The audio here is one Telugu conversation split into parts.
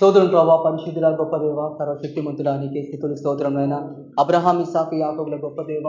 స్తోత్రం ప్రభా పరిశుద్ధుల గొప్ప దేవ సర్వశక్తిమంతుడా నీకే స్థితులు స్తోత్రమైన అబ్రహాం ఇసాఫ్ యాకోబుల గొప్ప దేవ.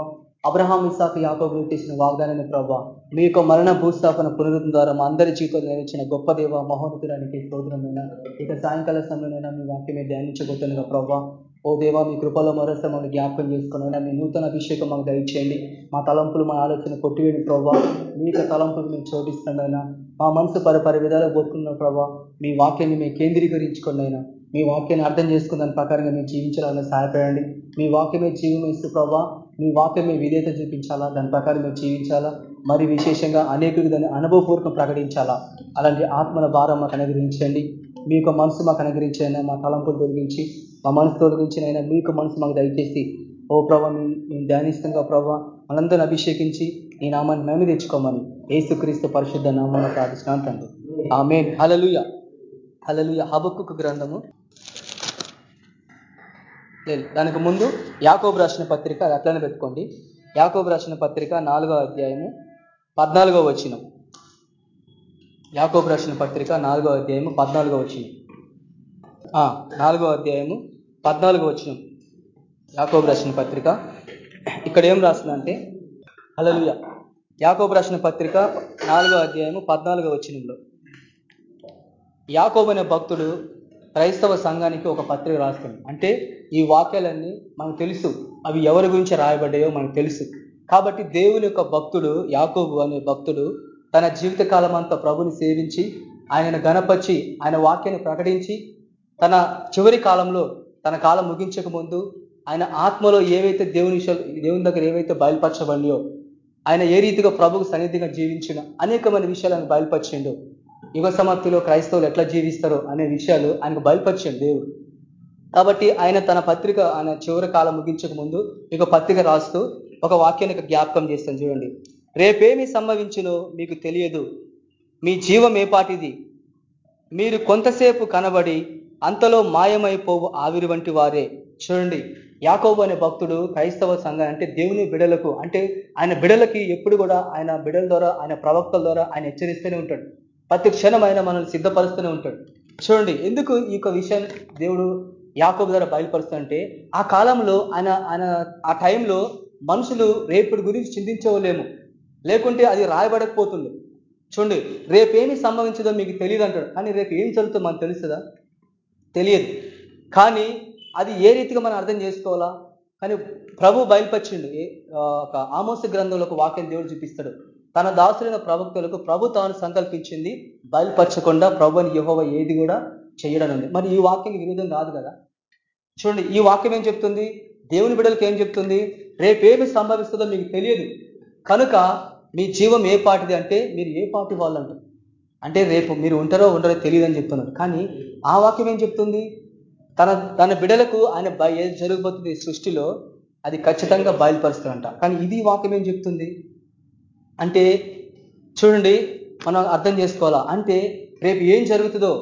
అబ్రహాం ఇసాఫ్ యాకోబులు చేసిన వాగ్దానాన్ని ప్రభా మీ యొక్క మరణ భూస్థాపన పునరుద్ధం ద్వారా మా అందరి జీవితంలో నెరవేర్చిన గొప్ప దేవ మహోన్నతుడానికి స్తోత్రమైన ఇక సాయంకాల సమయంలో మీ వాక్యమే ధ్యానించబోతుండగా ప్రభా. ఓ దేవా మీ కృపలో మరోసారి మమ్మల్ని జ్ఞాపకం చేసుకుని మీ నూతన అభిషేకం మాకు దయచేయండి. మా తలంపులు మా ఆలోచన కొట్టివేయండి ప్రభావ మీ యొక్క తలంపులు మేము చోటిస్తున్నాయినా మా మనసు పరపరి విధాలు కోరుకున్న ప్రభావ మీ వాక్యాన్ని మేము కేంద్రీకరించుకున్నైనా మీ వాక్యాన్ని అర్థం చేసుకున్న దాని ప్రకారంగా మేము జీవించాలని సహాయపడండి. మీ వాక్యమే జీవం ఇస్తూ ప్రభావ మీ వాక్యమే విధేత చూపించాలా? దాని ప్రకారం మేము జీవించాలా? మరి విశేషంగా అనేకులకు దాన్ని అనుభవపూర్వకం ప్రకటించాలా? అలాంటి ఆత్మల భారం మాకు అనుగ్రహించండి. మీ యొక్క మనసు మాకు అనుగ్రహించైనా మా తలంపులు తొలగించి మా మనసు తొలగించినైనా మీ యొక్క మనసు మాకు దయచేసి ఓ ప్రభా మేము ధ్యానిస్తుండగా ప్రభా మనందరిని అభిషేకించి ఈ నామాన్ని మేము తెచ్చుకోమని ఏసుక్రీస్తు పరిశుద్ధ నామాన్ని ప్రార్థిస్తున్నాను తండ్రి. ఆమె హలలుయ హలలుయ హబక్కు గ్రంథము. లేదు దానికి ముందు యాకోబు రాసిన పత్రిక అది అట్లనే పెట్టుకోండి. యాకోబు రాసిన పత్రిక నాలుగో అధ్యాయము. పద్నాలుగో వచ్చినం యాకోబు రాసిన పత్రిక నాలుగో అధ్యాయము పద్నాలుగో వచ్చినం నాలుగో అధ్యాయము పద్నాలుగో వచ్చినం యాకోబు రాసిన పత్రిక. ఇక్కడ ఏం రాస్తుందంటే అలలుయ యాకోబు రాసిన పత్రిక నాలుగో అధ్యాయము పద్నాలుగో వచ్చినంలో యాకోబు అనే భక్తుడు క్రైస్తవ సంఘానికి ఒక పత్రిక రాస్తుంది అంటే ఈ వాక్యాలన్నీ మనకు తెలుసు. అవి ఎవరి గురించి రాయబడ్డాయో మనకు తెలుసు. కాబట్టి దేవుని యొక్క భక్తుడు యాకోబు అనే భక్తుడు తన జీవిత అంతా ప్రభుని సేవించి ఆయనను గణపరిచి ఆయన వాక్యాన్ని ప్రకటించి తన చివరి కాలంలో తన కాలం ముగించక ముందు ఆయన ఆత్మలో ఏవైతే దేవుని దేవుని దగ్గర ఏవైతే బయలుపరచబడియో ఆయన ఏ రీతిగా ప్రభుకు సన్నిధిగా జీవించిన అనేకమైన విషయాలు ఆయన బయలుపరిచిండు. యుగ సమాప్తిలో క్రైస్తవులు ఎట్లా జీవిస్తారో అనే విషయాలు ఆయనకు బయలుపరిచాడు దేవుడు. కాబట్టి ఆయన తన పత్రిక ఆయన చివరి కాలం ముగించక ముందు ఇక పత్రిక రాస్తూ ఒక వాక్యానికి జ్ఞాపకం చేస్తాను. చూడండి. రేపేమి సంభవించునో మీకు తెలియదు. మీ జీవం ఏపాటిది మీరు కొంతసేపు కనబడి అంతలో మాయమైపోవు ఆవిరి వంటి వారే. చూడండి. యాకోబు అనే భక్తుడు క్రైస్తవ సంఘం అంటే దేవుని బిడలకు అంటే ఆయన బిడలకి ఎప్పుడు కూడా ఆయన బిడల ద్వారా ఆయన ప్రవక్తల ద్వారా ఆయన హెచ్చరిస్తూనే ఉంటాడు. ప్రతి క్షణం ఆయన మనల్ని సిద్ధపరుస్తూనే ఉంటాడు. చూడండి. ఎందుకు ఈ యొక్క విషయం దేవుడు యాకోబు ద్వారా బయలుపరుస్తుంటే ఆ కాలంలో ఆయన ఆయన ఆ టైంలో మనుషులు రేపటి గురించి చింతించవలేము. లేకుంటే అది రాయబడకపోతుంది. చూడండి రేపేమి సంభవించదో మీకు తెలియదు అంటాడు. కానీ రేపు ఏం జరుగుతుందో మనకు తెలుస్తుందా? తెలియదు. కానీ అది ఏ రీతిగా మనం అర్థం చేసుకోవాలా? కానీ ప్రభు బయలుపరిచిండు. ఒక ఆమోస గ్రంథంలో ఒక వాక్యం దేవుడు చూపిస్తాడు. తన దాసులైన ప్రవక్తలకు ప్రభు తాను సంకల్పించింది బయలుపరచకుండా ప్రభుని యహోవ ఏది కూడా చేయడం మరి ఈ వాక్యం విరుద్ధం కాదు కదా? చూడండి ఈ వాక్యం ఏం చెప్తుంది? దేవుని బిడ్డలకు ఏం చెప్తుంది? రేపేమి సంభవిస్తుందో మీకు తెలియదు. కనుక మీ జీవం ఏ పాటిది అంటే మీరు ఏ పాటి వాళ్ళంట. అంటే రేపు మీరు ఉంటారో ఉండరో తెలియదు అని చెప్తున్నారు కానీ ఆ వాక్యం ఏం చెప్తుంది? తన తన బిడలకు ఆయన ఏది జరగబోతుంది సృష్టిలో అది ఖచ్చితంగా బయలుపరుస్తారంట కానీ ఇది వాక్యం ఏం చెప్తుంది? అంటే చూడండి మనం అర్థం చేసుకోవాలా. అంటే రేపు ఏం జరుగుతుందో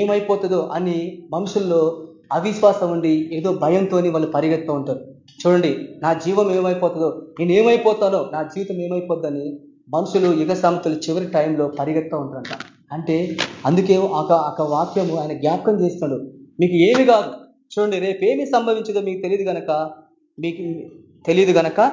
ఏమైపోతుందో అని మనుషుల్లో అవిశ్వాసం ఉండి ఏదో భయంతో వాళ్ళు పరిగెత్తూ ఉంటారు. చూడండి నా జీవం ఏమైపోతుందో నేను ఏమైపోతానో నా జీవితం ఏమైపోద్దని మనుషులు యుగ సమతులు చివరి టైంలో పరిగెత్తూ ఉంటారంట. అంటే అందుకే ఒక ఒక వాక్యము ఆయన జ్ఞాపకం చేస్తున్నాడు. మీకు ఏమి కాదు. చూడండి రేపు ఏమి సంభవించదో మీకు తెలియదు గనక మీకు తెలియదు గనక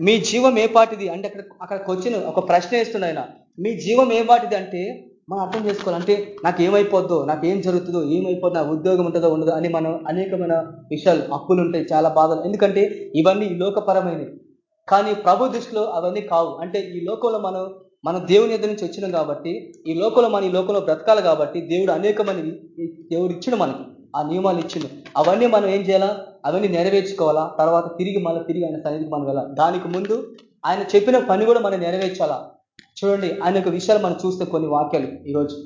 మీ జీవం ఏ పాటిది? అంటే అక్కడ అక్కడికి వచ్చిన ఒక ప్రశ్న వేస్తుండ ఆయన. మీ జీవం ఏ పాటిది అంటే మనం అర్థం చేసుకోవాలి. అంటే నాకు ఏమైపోద్దో నాకు ఏం జరుగుతుందో ఏమైపోద్దో నా ఉద్యోగం ఉంటుందో ఉండదో అని మనం అనేకమైన విషయాలు అప్పులు ఉంటాయి చాలా బాధలు. ఎందుకంటే ఇవన్నీ ఈ లోకపరమైనవి. కానీ ప్రభు దృష్టిలో అవన్నీ కావు. అంటే ఈ లోకంలో మనం మనం దేవుని ఎదురు నుంచి వచ్చినాం కాబట్టి ఈ లోకంలో మన ఈ లోకంలో బ్రతకాలి కాబట్టి దేవుడు అనేకమైన దేవుడు ఇచ్చిన మనకి. ఆ నియమాలు ఇచ్చిండు. అవన్నీ మనం ఏం చేయాలా? అవన్నీ నెరవేర్చుకోవాలా? తర్వాత తిరిగి మళ్ళీ తిరిగి ఆయన సన్నిధికి మనం వెళ్ళాలి? దానికి ముందు ఆయన చెప్పిన పని కూడా మనం నెరవేర్చాలా? చూడండి ఆయన యొక్క విషయాలు మనం చూస్తే కొన్ని వాక్యాలు ఈరోజు.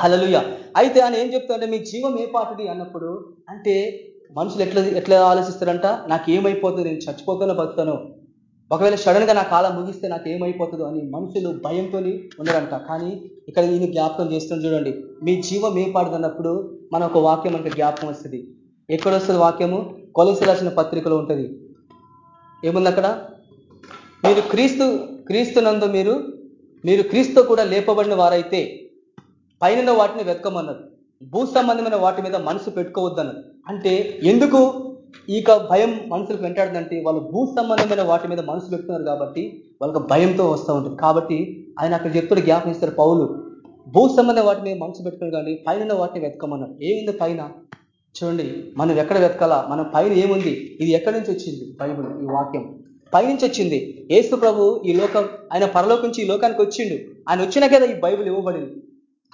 కలలుయ అయితే ఆయన ఏం చెప్తాడంటే మీ జీవం ఏ పాటిది అన్నప్పుడు అంటే మనుషులు ఎట్లా ఎట్లా ఆలోచిస్తారంట? నాకు ఏమైపోతుంది నేను చచ్చిపోతానో బతుతాను ఒకవేళ సడన్గా నా కాలం ముగిస్తే నాకు ఏమైపోతుందో అని మనుషులు భయంతో ఉండరంట కానీ ఇక్కడ ఈయన జ్ఞాపకం చేస్తుంది చూడండి మీ జీవం ఏ పాడుతున్నప్పుడు మన ఒక వాక్యం మనకు జ్ఞాపకం వస్తుంది. ఎక్కడ వస్తుంది వాక్యము? కొలసి రాసిన పత్రికలో ఉంటుంది. ఏముంది అక్కడ? మీరు క్రీస్తు క్రీస్తునందు మీరు మీరు క్రీస్తు కూడా లేపబడిన వారైతే పైన వాటిని వెతకమన్నారు. భూ సంబంధమైన వాటి మీద మనసు పెట్టుకోవద్దన్నది అంటే ఎందుకు? ఇక భయం మనుషులకు వెంటాడుతుందంటే వాళ్ళు భూ సంబంధమైన వాటి మీద మనసు పెడుతున్నారు కాబట్టి వాళ్ళకి భయంతో వస్తూ ఉంటుంది. కాబట్టి ఆయన అక్కడ చెప్తున్న జ్ఞాపం ఇస్తారు పౌలు. భూ సంబంధ వాటి మీద మనసు పెట్టుకుని కానీ పైన వాటిని వెతకమన్నారు. ఏముంది పైన? చూడండి మనం ఎక్కడ వెతకాలా? మన పైన ఏముంది? ఇది ఎక్కడి నుంచి వచ్చింది? బైబుల్ ఈ వాక్యం. పైనుంచి వచ్చింది. ఏసు ప్రభు ఈ లోకం ఆయన పరలోకి నుంచి ఈ లోకానికి వచ్చిండు. ఆయన వచ్చిన కదా ఈ బైబుల్ ఇవ్వబడింది.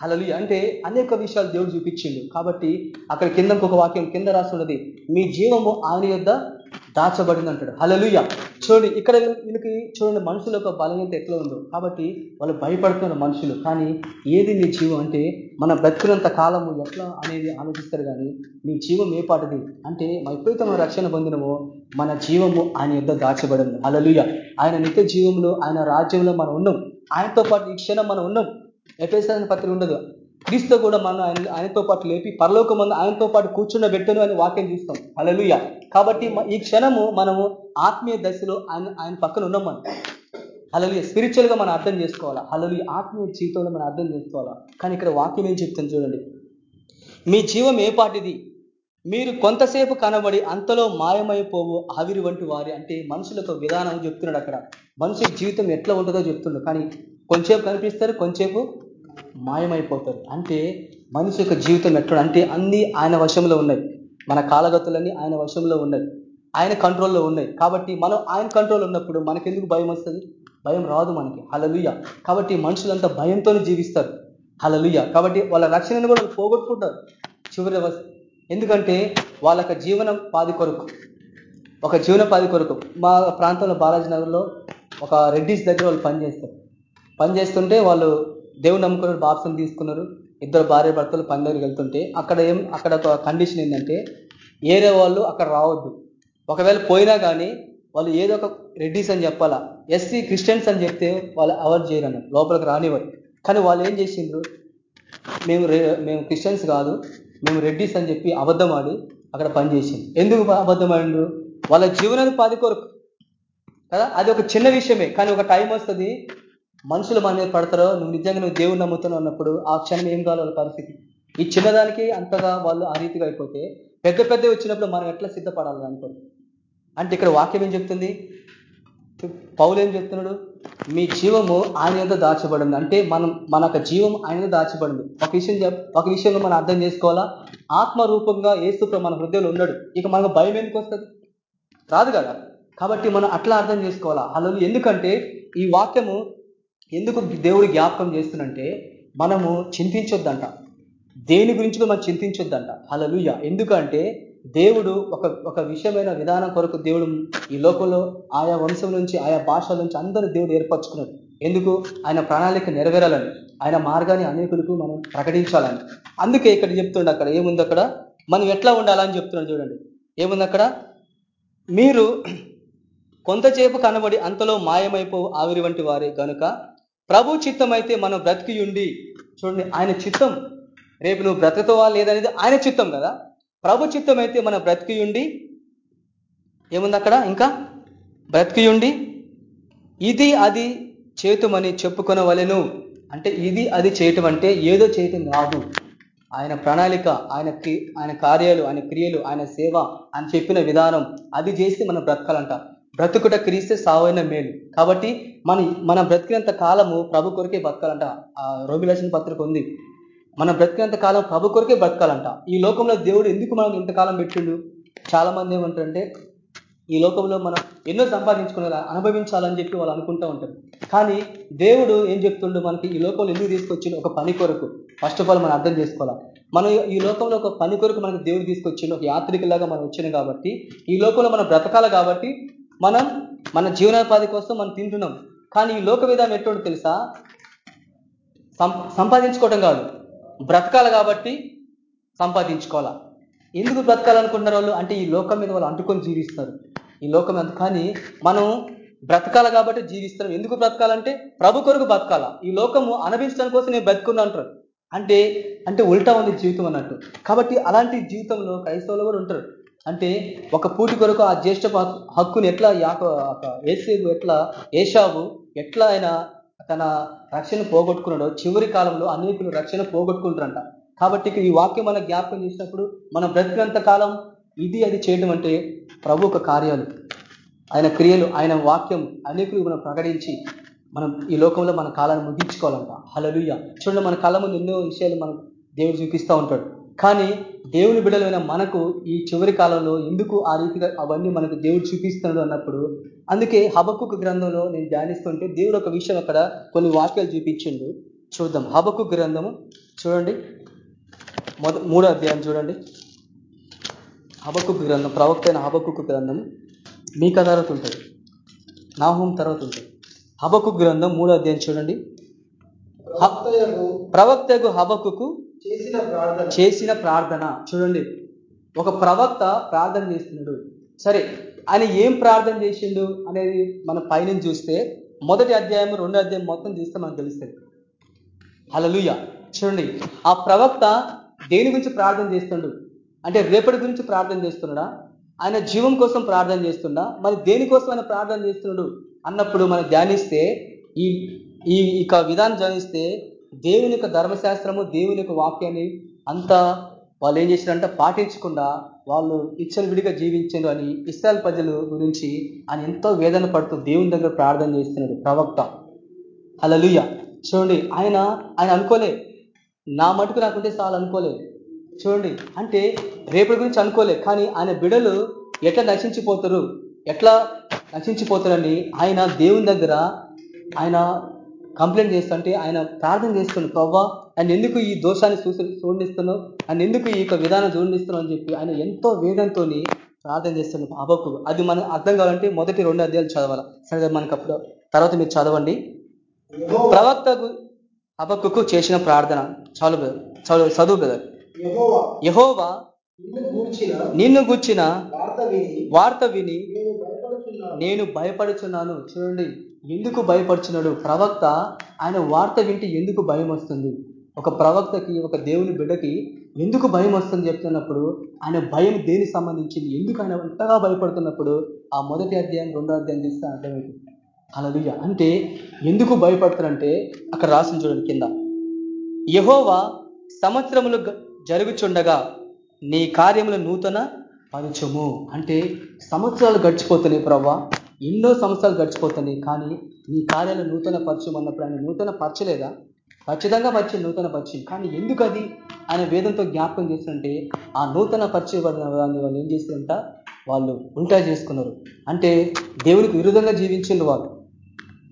అలలు అంటే అనేక విషయాలు దేవుడు చూపించిండు. కాబట్టి అక్కడ కింద ఒక వాక్యం కింద రాస్తున్నది మీ జీవము ఆయన యొద్ దాచబడింది అంటాడు. హలలుయ చూడండి ఇక్కడ వీళ్ళకి చూడండి మనుషుల యొక్క బలహీనత ఎట్లా ఉందో. కాబట్టి వాళ్ళు భయపడుతున్నారు మనుషులు. కానీ ఏది నీ జీవం అంటే మన బ్రతికినంత కాలము ఎట్లా అనేది ఆలోచిస్తారు కానీ నీ జీవం ఏ పాటది? అంటే ఎప్పుడైతే మనం రక్షణ పొందినమో మన జీవము ఆయన యుద్ధ దాచబడింది. హలలుయ ఆయన నిత్య జీవంలో ఆయన రాజ్యంలో మనం ఉన్నాం. ఆయనతో పాటు ఈ క్షణం మనం ఉన్నాం. ఎఫ్ఎస్ఆర్ పత్రిక ఉండదు. క్రీస్తు కూడా మనం ఆయన ఆయనతో పాటు లేపి పరలోక మందు ఆయనతో పాటు కూర్చున్న పెట్టను అని వాక్యం చూస్తాం అలలుయ కాబట్టి ఈ క్షణము మనము ఆత్మీయ దశలో ఆయన ఆయన పక్కన ఉన్నాం మనం. అలలు స్పిరిచువల్గా మనం అర్థం చేసుకోవాలా? అలలు ఆత్మీయ జీవితంలో మనం అర్థం చేసుకోవాలా? కానీ ఇక్కడ వాక్యం ఏం చెప్తుంది చూడండి. మీ జీవం ఏ పాటిది? మీరు కొంతసేపు కనబడి అంతలో మాయమైపోవు ఆవిరి వంటి వారి అంటే మనుషులకు విధానం చెప్తున్నాడు అక్కడ. మనుషుల జీవితం ఎట్లా ఉంటుందో చెప్తున్నాడు. కానీ కొంచెంసేపు కనిపిస్తారు కొంచెంసేపు మాయమైపోతారు. అంటే మనిషి యొక్క జీవితం ఎట్లా అంటే అన్నీ ఆయన వశంలో ఉన్నాయి. మన కాలగతులన్నీ ఆయన వశంలో ఉన్నాయి. ఆయన కంట్రోల్లో ఉన్నాయి. కాబట్టి మనం ఆయన కంట్రోల్ ఉన్నప్పుడు మనకెందుకు భయం వస్తుంది? భయం రాదు మనకి. హలలుయ కాబట్టి మనుషులంతా భయంతోనే జీవిస్తారు. హలలుయ కాబట్టి వాళ్ళ రక్షణను కూడా పోగొట్టుకుంటారు. చివరి ఎందుకంటే వాళ్ళ జీవనం పాది కొరకు. ఒక జీవనోపాధి కొరకు. మా ప్రాంతంలో బాలాజీ నగర్లో ఒక రెడ్డిస్ దగ్గర వాళ్ళు పనిచేస్తారు. పనిచేస్తుంటే వాళ్ళు దేవుడు నమ్ముకున్నారు బాప్సం తీసుకున్నారు ఇద్దరు భార్య భర్తలు పని దగ్గరికి వెళ్తుంటే అక్కడ ఏం అక్కడ ఒక కండిషన్ ఏంటంటే ఏరే వాళ్ళు అక్కడ రావద్దు. ఒకవేళ పోయినా కానీ వాళ్ళు ఏదో ఒక రెడ్డిస్ అని చెప్పాలా ఎస్సీ క్రిస్టియన్స్ అని చెప్తే వాళ్ళు అవాయిడ్ చేయరు అన్నారు లోపలికి రానివ్వరు. కానీ వాళ్ళు ఏం చేసిండ్రు మేము మేము క్రిస్టియన్స్ కాదు మేము రెడ్డిస్ అని చెప్పి అబద్ధం ఆడి అక్కడ పనిచేసింది ఎందుకు అబద్ధం ఆడిండ్రు వాళ్ళ జీవనోపాధి కొరకు. కదా? అది ఒక చిన్న విషయమే కానీ ఒక టైం వస్తుంది మనుషులు మన మీద పడతారో నువ్వు నిజంగా నువ్వు దేవుడు నమ్ముతున్నావు అన్నప్పుడు ఆ క్షణం ఏం కావాలి వాళ్ళ పరిస్థితి. ఈ చిన్నదానికి అంతగా వాళ్ళు ఆ రీతిగా అయిపోతే పెద్ద పెద్ద వచ్చినప్పుడు మనం ఎట్లా సిద్ధపడాలి అనుకోండి అంటే ఇక్కడ వాక్యం ఏం చెప్తుంది? పౌలు ఏం చెప్తున్నాడు? మీ జీవము ఆయన యొక్క దాచబడింది. అంటే మనం మన యొక్క జీవం ఆయన దాచబడింది. ఒక విషయం ఒక విషయంలో మనం అర్థం చేసుకోవాలా? ఆత్మరూపంగా ఏసుప్ర మన హృదయంలో ఉన్నాడు. ఇక మనకు భయం ఎందుకు వస్తుంది? రాదు కదా? కాబట్టి మనం అట్లా అర్థం చేసుకోవాలా? అలా ఎందుకంటే ఈ వాక్యము ఎందుకు దేవుడు జ్ఞాపకం చేస్తున్నంటే మనము చింతించొద్దంట. దేని గురించి కూడా మనం చింతించొద్దంట. అలలుయ ఎందుకంటే దేవుడు ఒక ఒక విషయమైన విధానం కొరకు దేవుడు ఈ లోకంలో ఆయా వంశం నుంచి ఆయా భాషల నుంచి అందరూ దేవుడు ఏర్పరచుకున్నాడు. ఎందుకు? ఆయన ప్రణాళిక నెరవేరాలని. ఆయన మార్గాన్ని అనేకులకు మనం ప్రకటించాలని. అందుకే ఇక్కడ చెప్తుండే అక్కడ. ఏముంది అక్కడ? మనం ఎట్లా ఉండాలని చెప్తున్నాడు చూడండి. ఏముంది అక్కడ? మీరు కొంతసేపు కనబడి అంతలో మాయమైపో ఆవిరి వంటి వారే. కనుక ప్రభు చిత్తం అయితే మనం బ్రతికి ఉండి చూడండి ఆయన చిత్తం. రేపు నువ్వు బ్రతకతోవా లేదనేది ఆయన చిత్తం కదా. ప్రభు చిత్తం అయితే మనం బ్రతికి ఉండి ఏముంది అక్కడ? ఇంకా బ్రతికి ఉండి ఇది అది చేతుమని చెప్పుకొనవలెను. అంటే ఇది అది చేయటం అంటే ఏదో చేయటం కాదు. ఆయన ప్రణాళిక ఆయన ఆయన కార్యాలు ఆయన క్రియలు ఆయన సేవ అని చెప్పిన విధానం. అది చేస్తే మనం బ్రతకాలంట. బ్రతుకుట క్రీస్తే సావైన మేలు. కాబట్టి మన మన బ్రతికినంత కాలము ప్రభు కొరకే బతకాలంట. ఆ పత్రిక ఉంది. మన బ్రతికినంత కాలం ప్రభు కొరకే బ్రతకాలంట ఈ లోకంలో దేవుడు ఎందుకు మనం ఇంతకాలం పెట్టిండు? చాలా మంది ఏమంటారంటే ఈ లోకంలో మనం ఎన్నో సంపాదించుకునేలా అనుభవించాలని చెప్పి వాళ్ళు అనుకుంటూ ఉంటారు. కానీ దేవుడు ఏం చెప్తుండో? మనకి ఈ లోకంలో ఎందుకు తీసుకొచ్చిండు? ఒక పని కొరకు. ఫస్ట్ ఆఫ్ ఆల్ మనం అర్థం చేసుకోవాలి. మనం ఈ లోకంలో ఒక పని కొరకు మనకు దేవుడు తీసుకొచ్చిండు. ఒక యాత్రికలాగా మనం వచ్చినాం కాబట్టి ఈ లోకంలో మనం బ్రతకాలి కాబట్టి మనం మన జీవనోపాధి కోసం మనం తింటున్నాం. కానీ ఈ లోక విధానం ఎటువంటి తెలుసా? సంపాదించుకోవటం కాదు. బ్రతకాలి కాబట్టి సంపాదించుకోవాలా? ఎందుకు బ్రతకాలనుకుంటున్నారు వాళ్ళు? అంటే ఈ లోకం మీద వాళ్ళు అంటుకొని జీవిస్తారు ఈ లోకం ఎంత కానీ మనం బ్రతకాలి కాబట్టి జీవిస్తాం ఎందుకు బ్రతకాలంటే ప్రభు కొరకు బ్రతకాల? ఈ లోకము అనుభవించడం కోసం నేను బ్రతుకున్నా అంటారు. అంటే అంటే ఉల్టా ఉంది జీవితం అన్నట్టు. కాబట్టి అలాంటి జీవితంలో క్రైస్తవులు కూడా ఉంటారు. అంటే ఒక పూటి కొరకు ఆ జ్యేష్ఠ హక్కుని ఎట్లా యాక ఏసేపు ఎట్లా ఏషావు ఎట్లా ఆయన తన రక్షణ పోగొట్టుకున్నాడో చివరి కాలంలో అనేకులు రక్షణ పోగొట్టుకుంటారంట. కాబట్టి ఈ వాక్యం మన జ్ఞాపకం చేసినప్పుడు మనం బ్రతికినంత కాలం ఇది అది చేయడం అంటే ప్రభు ఒక కార్యాలు. ఆయన క్రియలు ఆయన వాక్యం అనేకులు మనం ప్రకటించి మనం ఈ లోకంలో మన కాలాన్ని ముగించుకోవాలంట. హలలుయ్య చూడండి మన కాలం ముందు ఎన్నో విషయాలు మనం దేవుడు చూపిస్తూ ఉంటాడు. కానీ దేవుని బిడలైన మనకు ఈ చివరి కాలంలో ఎందుకు ఆ రీతిగా అవన్నీ మనకు దేవుడు చూపిస్తున్నాడు అన్నప్పుడు అందుకే హబక్కు గ్రంథంలో నేను ధ్యానిస్తుంటే దేవుడు ఒక విషయం అక్కడ కొన్ని వాక్యాలు చూపించిండు. చూద్దాం. హబక్కు గ్రంథము చూడండి. మొద మూడో అధ్యాయం చూడండి. హబక్కు గ్రంథం ప్రవక్త అయిన హబక్కు గ్రంథం మీ తర్వాత ఉంటుంది. నాహోం తర్వాత ఉంటుంది. హబక్కు గ్రంథం మూడో అధ్యాయం చూడండి. ప్రవక్తకు హబక్కు చేసిన ప్రార్థన. చేసిన ప్రార్థన. చూడండి. ఒక ప్రవక్త ప్రార్థన చేస్తున్నాడు. సరే ఆయన ఏం ప్రార్థన చేసిండు అనేది మన పైన చూస్తే మొదటి అధ్యాయం రెండో అధ్యాయం మొత్తం చూస్తే మనకు తెలుస్తుంది హలలుయ చూడండి. ఆ ప్రవక్త దేని గురించి ప్రార్థన చేస్తుండు? అంటే రేపటి గురించి ప్రార్థన చేస్తున్నాడా? ఆయన జీవం కోసం ప్రార్థన చేస్తుండా? మరి దేనికోసం ఆయన ప్రార్థన చేస్తున్నాడు? అన్నప్పుడు మనం ధ్యానిస్తే ఈ ఈ ఇక విధానం ధ్యానిస్తే దేవుని యొక్క ధర్మశాస్త్రము దేవుని యొక్క వాక్యాన్ని అంతా వాళ్ళు ఏం చేసినారంటే పాటించకుండా వాళ్ళు ఇచ్చలు విడిగా జీవించారు అని ఇస్రాయల్ ప్రజలు గురించి ఆయన ఎంతో వేదన పడుతూ దేవుని దగ్గర ప్రార్థన చేస్తున్నాడు ప్రవక్త. హలలుయ చూడండి ఆయన ఆయన అనుకోలే. నా మటుకు నాకుంటే చాలు అనుకోలే. చూడండి అంటే రేపటి గురించి అనుకోలే కానీ ఆయన బిడలు ఎట్లా నశించిపోతారు ఎట్లా నశించిపోతారని ఆయన దేవుని దగ్గర ఆయన కంప్లైంట్ చేస్తుంటే ఆయన ప్రార్థన చేస్తున్నాడు ప్రవ్వా ఆయన ఎందుకు ఈ దోషాన్ని చూసి చూడిస్తున్నావు ఆయన ఎందుకు ఈ యొక్క విధానం చూడిస్తున్నావు అని చెప్పి ఆయన ఎంతో వేదంతో ప్రార్థన చేస్తున్నాడు అబకు అది మనకు అర్థం కావాలంటే మొదటి రెండు అధ్యాయాలు చదవాలి. సరే మనకు అప్పుడు తర్వాత మీరు చదవండి. యెహోవా ప్రవక్తకు అబక్కుకు చేసిన ప్రార్థన. చాలు బ్రదర్ చాలు చదువు బ్రదర్. యెహోవా నిన్ను గూర్చిన వార్త విని నేను భయపడుచున్నాను. చూడండి ఎందుకు భయపడుచున్నాడు? ప్రవక్త ఆయన వార్త వింటే ఎందుకు భయం వస్తుంది? ఒక ప్రవక్తకి ఒక దేవుని బిడ్డకి ఎందుకు భయం వస్తుంది చెప్తున్నప్పుడు ఆయన భయం దేనికి సంబంధించింది? ఎందుకు ఆయన అంతగా భయపడుతున్నప్పుడు? ఆ మొదటి అధ్యాయం రెండో అధ్యాయం తీస్తే అర్థమైంది. అలా అంటే ఎందుకు భయపడతారంటే అక్కడ రాసిన చూడండి కింద. యహోవా సంవత్సరములు జరుగుచుండగా నీ కార్యములు నూతన పరచుము. అంటే సంవత్సరాలు గడిచిపోతున్నాయి ప్రవ్వా ఎన్నో సంవత్సరాలు గడిచిపోతున్నాయి కానీ నీ కార్యాలు నూతన పరిచయం అన్నప్పుడు ఆయన నూతన పరచలేదా? ఖచ్చితంగా పరిచయం నూతన పరిచయం. కానీ ఎందుకు అది ఆయన వేదంతో జ్ఞాపకం చేస్తుంటే ఆ నూతన పరిచయబడిన దాన్ని వాళ్ళు ఏం చేస్తారంట వాళ్ళు ఉల్టా చేసుకున్నారు. అంటే దేవునికి విరుద్ధంగా జీవించిండు వాళ్ళు.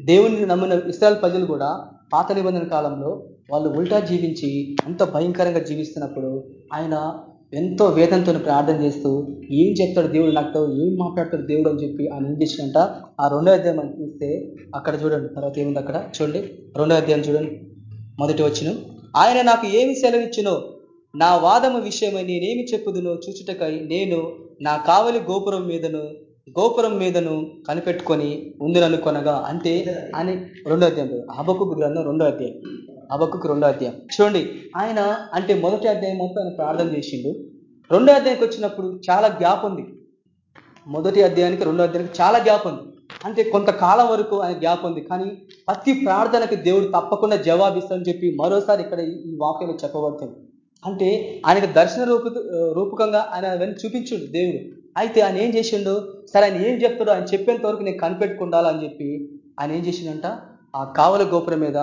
దేవుని నమ్మిన ఇస్రాయల్ ప్రజలు కూడా పాత నిబంధన కాలంలో వాళ్ళు ఉల్టా జీవించి అంత భయంకరంగా జీవిస్తున్నప్పుడు ఆయన ఎంతో వేదంతో ప్రార్థన చేస్తూ ఏం చెప్తాడు దేవుడు నాకుతో ఏం మాట్లాడతాడు దేవుడు అని చెప్పి ఆయన నిందించినంట ఆ రెండో అధ్యాయం చూస్తే అక్కడ చూడండి తర్వాత ఏముంది అక్కడ? చూడండి. రెండో అధ్యాయం చూడండి. మొదటి వచ్చిన ఆయన నాకు ఏమి సెలవిచ్చినో నా వాదము విషయమై నేనేమి చెప్పుదునో చూచుటకై నేను నా కావలి గోపురం మీదను గోపురం మీదను కనిపెట్టుకొని ఉందిననుకొనగా అంటే అని రెండో అధ్యాయం హబకు గ్రంథం రెండో అధ్యాయం. హబకు రెండో అధ్యాయం. చూడండి ఆయన అంటే మొదటి అధ్యాయం మొత్తం ఆయన ప్రార్థన చేసిండు. రెండో అధ్యాయానికి వచ్చినప్పుడు చాలా గ్యాప్ ఉంది. మొదటి అధ్యాయానికి రెండో అధ్యాయానికి చాలా గ్యాప్ ఉంది. అంటే కొంతకాలం వరకు ఆయన గ్యాప్ ఉంది. కానీ ప్రతి ప్రార్థనకి దేవుడు తప్పకుండా జవాబిస్తాడని చెప్పి మరోసారి ఇక్కడ ఈ- వాక్యంలో చెప్పబడుతుంది. అంటే ఆయనకు దర్శన రూప రూపకంగా ఆయన అవన్నీ చూపించుడు దేవుడు. అయితే ఆయన ఏం చేసిండు? సరే ఆయన ఏం చెప్తాడో ఆయన చెప్పేంత వరకు నేను కనిపెట్టుకుండాలని చెప్పి ఆయన ఏం చేసిండంట? ఆ కావల గోపురం మీద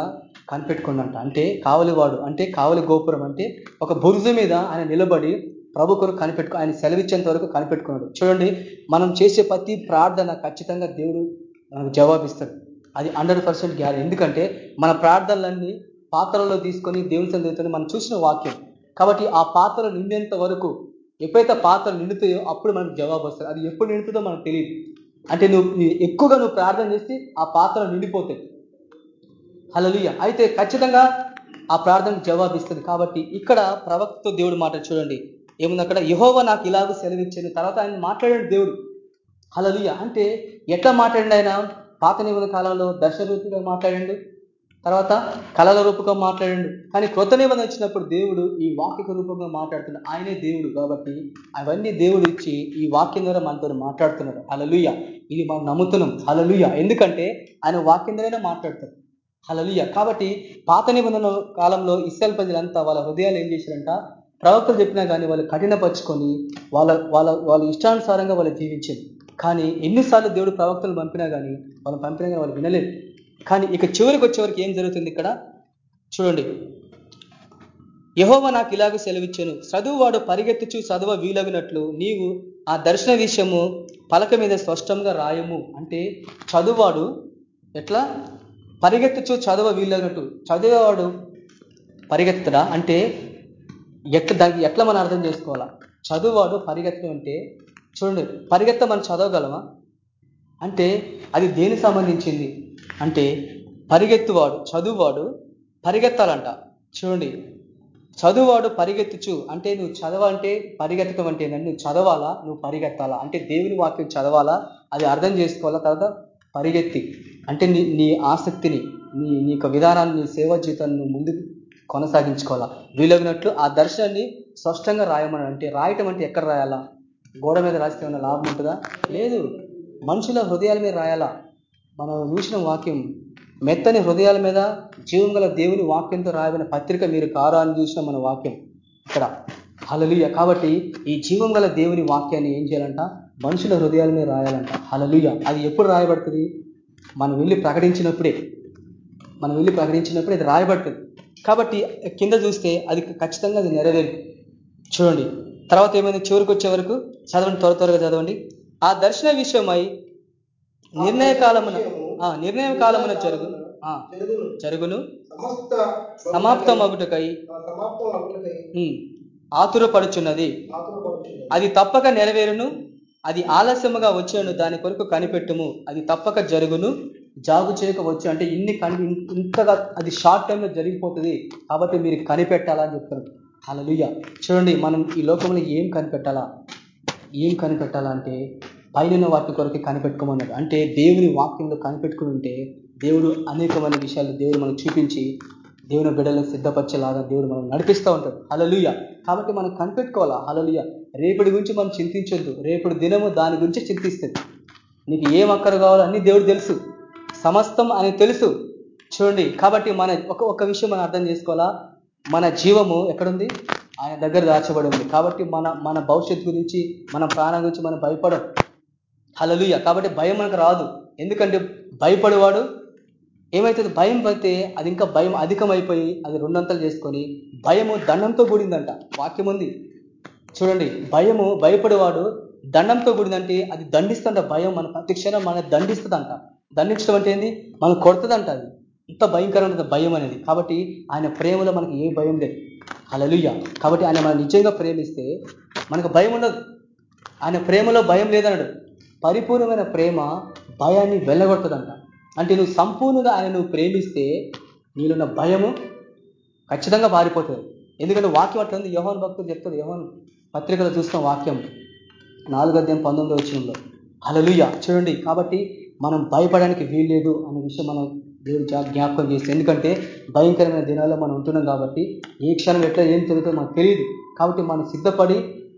కనిపెట్టుకుండంట అంటే కావలివాడు అంటే కావలి గోపురం అంటే ఒక బురుజు మీద ఆయన నిలబడి ప్రభు కొరకు కనిపెట్టుకు ఆయన సెలవిచ్చేంత వరకు కనిపెట్టుకున్నాడు. చూడండి మనం చేసే ప్రతి ప్రార్థన ఖచ్చితంగా దేవుడు మనకు జవాబిస్తాడు. అది హండ్రెడ్ పర్సెంట్ గ్యారెంటీ. ఎందుకంటే మన ప్రార్థనలన్నీ పాత్రలో తీసుకొని దేవుని సందేశాన్ని మనం చూసిన వాక్యం. కాబట్టి ఆ పాత్రలు నిండేంత వరకు ఎప్పుడైతే పాత్రలు నిండుతాయో అప్పుడు మనకు జవాబు వస్తుంది. అది ఎప్పుడు నిండుతుందో మనకు తెలియదు. అంటే నువ్వు ఎక్కువగా నువ్వు ప్రార్థన చేస్తే ఆ పాత్రలు నిండిపోతాయి. హలలుయ అయితే ఖచ్చితంగా ఆ ప్రార్థనకు జవాబిస్తుంది. కాబట్టి ఇక్కడ ప్రవక్తతో దేవుడు మాట చూడండి. ఏముంది అక్కడ? యహోవ నాకు ఇలాగ సెలవిచ్చాను. తర్వాత ఆయన మాట్లాడాడు దేవుడు. హలలుయ అంటే ఎట్లా మాట్లాడండి ఆయన? పాత నిబంధన కాలంలో దర్శన రూపంగా మాట్లాడండు. తర్వాత కళల రూపంగా మాట్లాడండు. కానీ క్రొత్త నిబంధన వచ్చినప్పుడు దేవుడు ఈ వాక్యక రూపంగా మాట్లాడుతున్నాడు ఆయనే దేవుడు కాబట్టి అవన్నీ దేవుడు ఇచ్చి ఈ వాక్యం ద్వారా మనతో మాట్లాడుతున్నాడు. హలలుయ ఇది మనం నమ్ముతున్నాం. హలలుయ ఎందుకంటే ఆయన వాక్యం ద్వారానే మాట్లాడతాడు. హలలుయ కాబట్టి పాత నిబంధన కాలంలో ఇస్రాయల్ ప్రజలంతా వాళ్ళ హృదయాలు ఏం చేశారంట? ప్రవక్తలు చెప్పినా కానీ వాళ్ళు కఠినపరుచుకొని వాళ్ళ వాళ్ళ వాళ్ళ ఇష్టానుసారంగా వాళ్ళు జీవించారు. కానీ ఎన్నిసార్లు దేవుడు ప్రవక్తలు పంపినా కానీ వాళ్ళు పంపినా కానీ వాళ్ళు వినలేదు. కానీ ఇక చివరికి వచ్చేవరకు ఏం జరుగుతుంది ఇక్కడ? చూడండి. యహోవ నాకు ఇలాగ సెలవిచ్చాను. చదువువాడు పరిగెత్తుచు చదువ వీలగినట్లు నీవు ఆ దర్శన విషయము పలక మీద స్పష్టంగా రాయము. అంటే చదువువాడు ఎట్లా? పరిగెత్తచ్చు చదవ వీలగినట్టు చదివేవాడు పరిగెత్తడా అంటే ఎట్లా దానికి ఎట్లా మనం అర్థం చేసుకోవాలా? చదువువాడు పరిగెత్తడం అంటే చూడండి పరిగెత్త మనం చదవగలమా? అంటే అది దేని సంబంధించింది? అంటే పరిగెత్తువాడు చదువువాడు పరిగెత్తాలంట. చూడండి చదువువాడు పరిగెత్తుచు అంటే నువ్వు చదవాలంటే పరిగెత్తడం అంటే ఏంటంటే నువ్వు చదవాలా? నువ్వు పరిగెత్తాలా? అంటే దేవుని వాక్యం చదవాలా? అది అర్థం చేసుకోవాలా? తర్వాత పరిగెత్తి. అంటే నీ నీ ఆసక్తిని నీ నీ యొక్క విధానాన్ని నీ సేవా జీవితాన్ని ముందుకు కొనసాగించుకోవాలా? వీలగినట్లు ఆ దర్శనాన్ని స్పష్టంగా రాయమని అంటే రాయటం అంటే ఎక్కడ రాయాలా? గోడ మీద రాస్తే ఏమైనా లాభం ఉంటుందా? లేదు. మనుషుల హృదయాల మీద రాయాలా? మనం చూసిన వాక్యం మెత్తని హృదయాల మీద జీవం గల దేవుని వాక్యంతో రాయబడిన పత్రిక మీరు కారా అని చూసిన మన వాక్యం. ఇక్కడ హలలుయ కాబట్టి ఈ జీవం గల దేవుని వాక్యాన్ని ఏం చేయాలంట? మనుషుల హృదయాల మీద రాయాలంట. హలలుయ అది ఎప్పుడు రాయబడుతుంది? మనం వెళ్ళి ప్రకటించినప్పుడే మనం వెళ్ళి ప్రకటించినప్పుడు ఇది రాయబడుతుంది. కాబట్టి కింద చూస్తే అది ఖచ్చితంగా అది నెరవేరు చూడండి తర్వాత ఏమైంది? చివరికి వచ్చే వరకు చదవండి త్వర త్వరగా చదవండి. ఆ దర్శన విషయమై నిర్ణయ కాలమున నిర్ణయ కాలమున జరుగు జరుగును జరుగును. సమస్త సమాప్తం అగుటకై సమాప్తం అగుటకై ఉమ్, ఆతురపడుచున్నది. ఆతురపడుచున్నది. అది తప్పక నెరవేరును. అది ఆలస్యముగా వచ్చాను దాని కొరకు కనిపెట్టుము. అది తప్పక జరుగును జాగు చేయక వచ్చు అంటే ఇన్ని కని ఇంతగా అది షార్ట్ టైంలో జరిగిపోతుంది కాబట్టి మీరు కనిపెట్టాలని చెప్తారు. హలలుయ చూడండి మనం ఈ లోకంలో ఏం కనిపెట్టాలా? ఏం కనిపెట్టాలా అంటే పైన వాటి కొరకు కనిపెట్టుకోమన్నాడు. అంటే దేవుని వాక్యంలో కనిపెట్టుకుని ఉంటే దేవుడు అనేకమైన విషయాలు దేవుడు మనకు చూపించి దేవుని బిడ్డలను సిద్ధపరిచేలాగా దేవుడు మనం నడిపిస్తూ ఉంటాడు. హలలుయ కాబట్టి మనం కనిపెట్టుకోవాలా? హలలుయ రేపటి గురించి మనం చింతించొద్దు. రేపటి దినము దాని గురించి చింతిస్తుంది. నీకు ఏం అక్కర కావాలో అన్ని దేవుడు తెలుసు. సమస్తం అని తెలుసు. చూడండి కాబట్టి మన ఒక ఒక విషయం మనం అర్థం చేసుకోవాలా? మన జీవము ఎక్కడుంది? ఆయన దగ్గర దాచబడి ఉంది. కాబట్టి మన మన భవిష్యత్తు గురించి మన ప్రాణం గురించి మనం భయపడం. హలలుయ కాబట్టి భయం మనకు రాదు. ఎందుకంటే భయపడేవాడు ఏమవుతుంది భయం పడితే అది ఇంకా భయం అధికమైపోయి అది రెండంతలు చేసుకొని భయము దండంతో కూడిందంట. వాక్యం ఉంది. చూడండి భయము భయపడేవాడు దండంతో కూడిందంటే అది దండిస్తుంట భయం మన ప్రతి క్షణం మన దండిస్తుందంట. దండించడం అంటే ఏంది? మనం కొడుతుందంట అది. ఇంత భయంకరమైన భయం అనేది. కాబట్టి ఆయన ప్రేమలో మనకి ఏ భయం లేదు. అలలుయ్య కాబట్టి ఆయన మనం నిజంగా ప్రేమిస్తే మనకు భయం ఉండదు. ఆయన ప్రేమలో భయం లేదన్నాడు. పరిపూర్ణమైన ప్రేమ భయాన్ని వెళ్ళగొడుతుందంట అంటే నువ్వు సంపూర్ణంగా ఆయన నువ్వు ప్రేమిస్తే నీలోన్న భయము ఖచ్చితంగా పారిపోతుంది ఎందుకంటే వాక్యం అట్లా ఉంది. యోహన్ భక్తులు చెప్తారు యోహన్ పత్రికలో చూసిన వాక్యం. నాలుగో అధ్యాయం పంతొమ్మిదో వచ్చినంలో అలలుయ చూడండి. కాబట్టి మనం భయపడడానికి వీల్లేదు అనే విషయం మనం దేవుడు జ్ఞాపకం చేస్తే. ఎందుకంటే భయంకరమైన దినాల్లో మనం ఉంటున్నాం కాబట్టి ఏ క్షణం ఎట్లా ఏం జరుగుతుందో మనకు తెలియదు కాబట్టి మనం సిద్ధపడి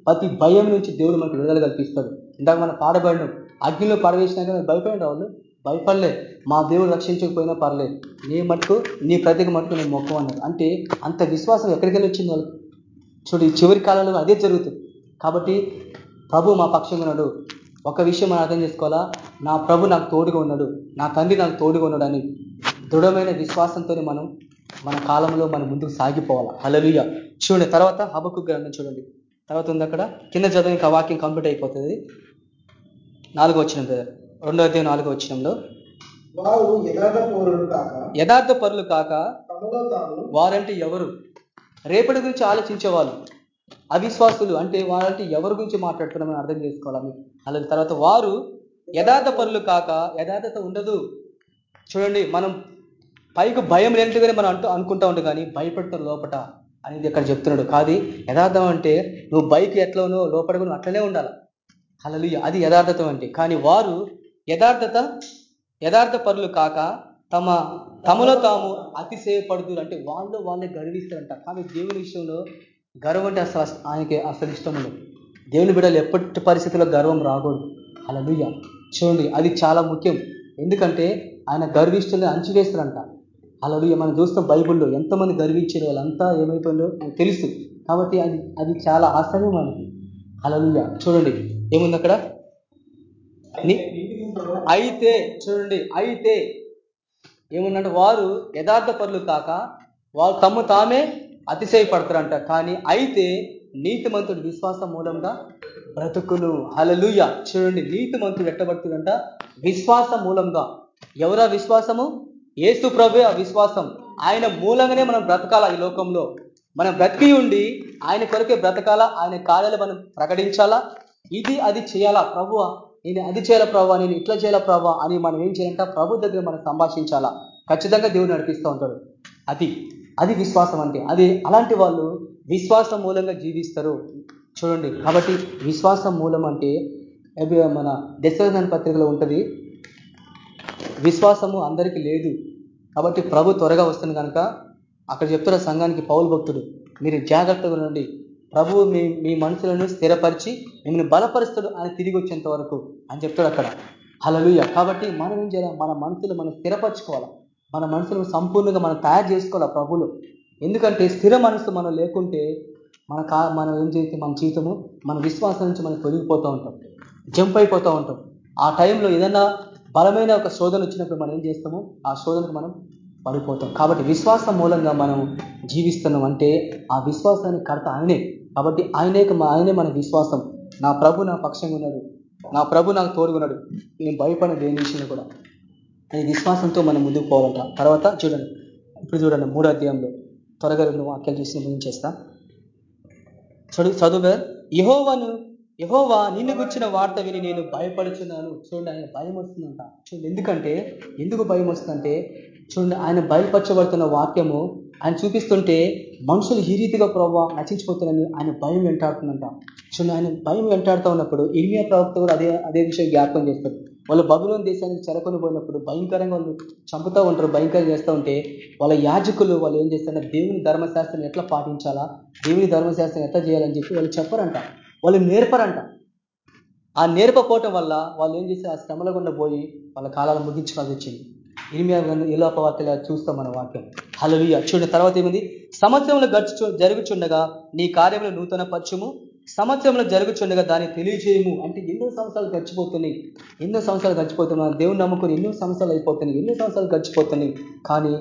ప్రతి భయం నుంచి దేవుడు మనకు విడుదల కల్పిస్తాడు. ఇందాక మనం పాడబడినాం. అగ్నిలో పడవేసినాక కానీ భయపడిన వాళ్ళు. భయపడలేదు మా దేవుడు రక్షించకపోయినా పర్లేదు. నీ మటుకు నీ ప్రతిక మటుకు నేను మొక్కమన్నాడు. అంటే అంత విశ్వాసం ఎక్కడికి వెళ్ళి వచ్చింది వాళ్ళకి? చూడు ఈ చివరి కాలంలో అదే జరుగుతుంది. కాబట్టి ప్రభు మా పక్షంగా ఉన్నాడు. ఒక విషయం మనం అర్థం చేసుకోవాలా? నా ప్రభు నాకు తోడుగా ఉన్నాడు. నా తండ్రి నాకు తోడుగా ఉన్నాడు అని దృఢమైన విశ్వాసంతో మనం మన కాలంలో మనం ముందుకు సాగిపోవాలా? హలలుయ చూడండి తర్వాత హబకు గ్రంథం చూడండి. తర్వాత ఉంది అక్కడ. కింద చదివి ఇంకా వాక్యం కంప్లీట్ అయిపోతుంది. నాలుగో వచ్చిన రెండో అధ్యాయం నాలుగో వచ్చినంలో యథార్థ పౌరులు కాక యథార్థ పరులు కాక తమలో తాము వారంటే ఎవరు? రేపటి గురించి ఆలోచించేవాళ్ళు అవిశ్వాసులు అంటే వాళ్ళంటే ఎవరి గురించి మాట్లాడుతున్నామని అర్థం చేసుకోవాలని అలాగే తర్వాత వారు యథార్థ పనులు కాక యథార్థత ఉండదు. చూడండి మనం పైకి భయం లేనట్టుగానే మనం అంటూ అనుకుంటా ఉండు కానీ భయపడతారు లోపట అనేది ఇక్కడ చెప్తున్నాడు. కాదు యథార్థం అంటే నువ్వు బైక్ ఎట్లా ఉన్నావు లోపల నువ్వు అట్లనే ఉండాలి. అలలు అది యథార్థతం అంటే. కానీ వారు యథార్థత యథార్థ పనులు కాక తమ తమలో తాము అతిశయపడుతురు అంటే వాళ్ళు వాళ్ళే గర్విస్తారంట. కానీ దేవుని విషయంలో గర్వం అంటే అసలు ఆయనకి అసలు ఇష్టం ఉండదు. దేవుని బిడ్డలు ఎప్పటి పరిస్థితుల్లో గర్వం రాకూడదు? అలలుయ చూడండి అది చాలా ముఖ్యం. ఎందుకంటే ఆయన గర్విస్తుల్ని అంచివేస్తారంట. అలా మనం చూస్తాం బైబిల్లో ఎంతమంది గర్వించారు వాళ్ళంతా ఏమైపోయిందో మనకు తెలుసు. కాబట్టి అది అది చాలా ఆశ్చర్యం మనకి. అలా చూడండి ఏముంది అక్కడ? అయితే చూడండి అయితే ఏముందంటే వారు యథార్థ పనులు కాక వారు తమ్ము తామే అతిశయపడతారంట. కానీ అయితే నీతిమంతుడు విశ్వాసం మూలంగా బ్రతుకును. హలలుయ చూడండి నీతిమంతుడు ఎట్టబడుతుందంట విశ్వాస మూలంగా. ఎవరా విశ్వాసము? ఏసు ప్రభు ఆ విశ్వాసం. ఆయన మూలంగానే మనం బ్రతకాల ఈ లోకంలో. మనం బ్రతికి ఉండి ఆయన కొరకే బ్రతకాలా? ఆయన కార్యాలు మనం ప్రకటించాలా? ఇది అది చేయాలా? ప్రభువ నేను అది చేయాల ప్రభావ నేను ఇట్లా చేయాల ప్రభావ అని మనం ఏం చేయాలంట ప్రభు దగ్గర మనం సంభాషించాలా. ఖచ్చితంగా దేవుడు నడిపిస్తూ ఉంటాడు. అది అది విశ్వాసం అంటే. అది అలాంటి వాళ్ళు విశ్వాసం మూలంగా జీవిస్తారు. చూడండి. కాబట్టి విశ్వాసం మూలం అంటే మన దశరథన్ పత్రికలో ఉంటుంది విశ్వాసము అందరికీ లేదు. కాబట్టి ప్రభు త్వరగా వస్తుంది కనుక అక్కడ చెప్తున్న సంఘానికి పౌలు భక్తుడు మీరు జాగ్రత్తగా ఉండండి. ప్రభువు మీ మీ మనసులను స్థిరపరిచి మిమ్మల్ని బలపరుస్తాడు అని తిరిగి వచ్చేంత వరకు అని చెప్తాడు అక్కడ. హలలుయ కాబట్టి మనం ఏం చేయాలి? మన మనసులు మనం స్థిరపరచుకోవాలి? మన మనసును సంపూర్ణంగా మనం తయారు చేసుకోవాలి ప్రభులు ఎందుకంటే స్థిర మనసు మనం లేకుంటే మన కా మనం ఏం చేస్తే మన జీవితము మన విశ్వాసం నుంచి మనం తొలగిపోతూ ఉంటాం. జంప్ అయిపోతూ ఉంటాం. ఆ టైంలో ఏదైనా బలమైన ఒక శోధన వచ్చినప్పుడు మనం ఏం చేస్తాము? ఆ శోధనకు మనం పడిపోతాం. కాబట్టి విశ్వాసం మూలంగా మనం జీవిస్తున్నాం అంటే ఆ విశ్వాసాన్ని కడత. ఆయనే కాబట్టి ఆయనే ఆయనే మన విశ్వాసం. నా ప్రభు నా పక్షంగా ఉన్నాడు. నా ప్రభు నాకు తోడుగున్నాడు నేను భయపడిన దేని విషయంలో కూడా. అనే విశ్వాసంతో మనం ముందుకు పోవాలంట. తర్వాత చూడండి. ఇప్పుడు చూడండి మూడో అధ్యాయంలో. త్వరగా రెండు వాక్యాలు చూసి ముగించేస్తా. చదువు చదువు యహోవను యహోవా నిన్ను గుచ్చిన వార్త విని నేను భయపడుచున్నాను. చూడండి ఆయన భయం వస్తుందంట. చూడండి ఎందుకంటే ఎందుకు భయం వస్తుందంటే చూడండి ఆయన బయలుపరచబడుతున్న వాక్యము ఆయన చూపిస్తుంటే మనుషులు ఈ రీతిగా ప్రభావ నచించిపోతున్నారని ఆయన భయం వెంటాడుతుందంట. చూడండి ఆయన భయం వెంటాడుతూ ఉన్నప్పుడు ఇర్మియా ప్రవక్త కూడా అదే అదే విషయం జ్ఞాపకం చేస్తారు వాళ్ళు బబులోని దేశానికి చెరకొని పోయినప్పుడు భయంకరంగా వాళ్ళు చంపుతూ ఉంటారు భయంకరంగా చేస్తూ ఉంటే వాళ్ళ యాజకులు వాళ్ళు ఏం చేస్తారంటే దేవుని ధర్మశాస్త్రం ఎట్లా పాటించాలా దేవుని ధర్మశాస్త్రం ఎట్లా చేయాలని చెప్పి వాళ్ళు చెప్పరంట. వాళ్ళు నేర్పరంట. ఆ నేర్పపోవటం వల్ల వాళ్ళు ఏం చేసి ఆ శ్రమల గుండా పోయి వాళ్ళ కాలాలు ముగించుకోవాల్సి వచ్చింది. ఇరిమియా ఇలోప వార్తలా చూస్తాం మన వాక్యం. హలలుయ చూడిన తర్వాత ఏమింది? సంవత్సరంలో గడుచు జరుగుచుండగా నీ కార్యంలో నూతన పరచుము సంవత్సరంలో జరుగుచుండగా దాన్ని తెలియజేయము. అంటే ఎన్నో సంవత్సరాలు గడిచిపోతున్నాయి. ఎన్నో సంవత్సరాలు గడిచిపోతున్నాం దేవుని నమ్ముకొని ఎన్నో సంవత్సరాలు అయిపోతున్నాయి. ఎన్నో సంవత్సరాలు గడిచిపోతున్నాయి. కానీ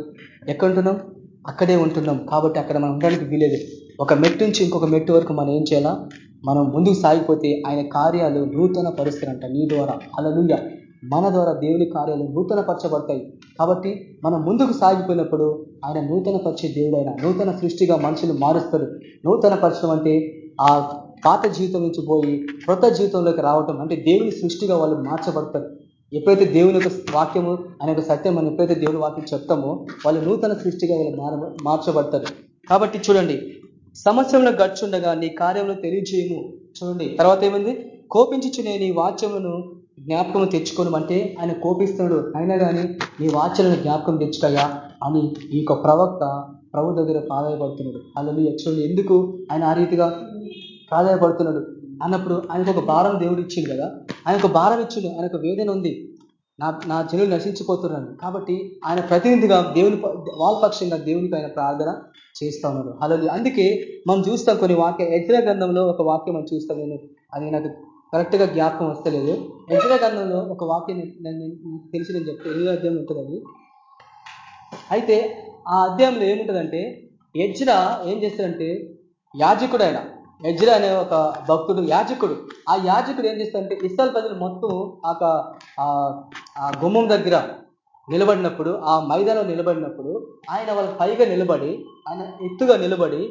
ఎక్కడుంటున్నాం? అక్కడే ఉంటున్నాం. కాబట్టి అక్కడ మనం ఉండడానికి వీలేదు ఒక మెట్టు నుంచి ఇంకొక మెట్టు వరకు మనం ఏం చేయాలా? మనం ముందుకు సాగిపోతే ఆయన కార్యాలు నూతన పరుస్తారంట నీ ద్వారా. అలలుయ మన ద్వారా దేవుని కార్యాలు నూతన పరచబడతాయి కాబట్టి మనం ముందుకు సాగిపోయినప్పుడు ఆయన నూతన పరిచే దేవుడు ఆయన నూతన సృష్టిగా మనుషులు మారుస్తాడు నూతన పరచడం అంటే ఆ పాత జీవితం నుంచి పోయి కొత్త జీవితంలోకి రావటం అంటే దేవుని సృష్టిగా వాళ్ళు మార్చబడతారు. ఎప్పుడైతే దేవుని యొక్క వాక్యము అనే సత్యం మనం ఎప్పుడైతే దేవుని వాక్యం చెప్తామో వాళ్ళు నూతన సృష్టిగా వీళ్ళు మార్చబడతారు. కాబట్టి చూడండి సంవత్సరంలో గడుచుండగా నీ కార్యంలో తెలియజేయము. చూడండి తర్వాత ఏమైంది? కోపించుచు నేను ఈ జ్ఞాపకం తెచ్చుకోను అంటే ఆయన కోపిస్తున్నాడు. అయినా కానీ నీ వాచలను జ్ఞాపకం తెచ్చుకయ్యా అని ఈ యొక్క ప్రవక్త ప్రభు దగ్గర ప్రాధాయపడుతున్నాడు. అల్లలు చూడండి ఎందుకు ఆయన ఆ రీతిగా ప్రాధాయపడుతున్నాడు? అన్నప్పుడు ఆయనకు ఒక భారం దేవుడు ఇచ్చింది కదా. ఆయనకు భారం ఇచ్చిండు. ఆయనకు వేదన ఉంది. నా నా జనులు నశించిపోతున్నాను కాబట్టి ఆయన ప్రతినిధిగా దేవుని వాల్పక్షంగా వాళ్ళ పక్షంగా దేవునికి ఆయన ప్రార్థన చేస్తా ఉన్నాడు. అలా అందుకే మనం చూస్తాం కొన్ని వాక్య యజ్ర గ్రంథంలో ఒక వాక్యం మనం చూస్తాం. నేను అది నాకు కరెక్ట్గా జ్ఞాపకం వస్తలేదు. యజ్ర గ్రంథంలో ఒక వాక్యం నేను- తెలిసి నేను చెప్తే ఎనిమిదో అధ్యాయం ఉంటుంది అది అయితే ఆ అధ్యాయంలో ఏముంటుందంటే యజ్ర ఏం చేస్తాడంటే యాజకుడు ఆయన యజ్ర అనే ఒక భక్తుడు యాజకుడు. ఆ యాజకుడు ఏం చేస్తాడంటే ఇస్రాయల్ ప్రజలు మొత్తం ఆ ఆ గుమ్మం దగ్గర నిలబడినప్పుడు ఆ మైదానం నిలబడినప్పుడు ఆయన వాళ్ళ పైగా నిలబడి ఆయన ఎత్తుగా నిలబడి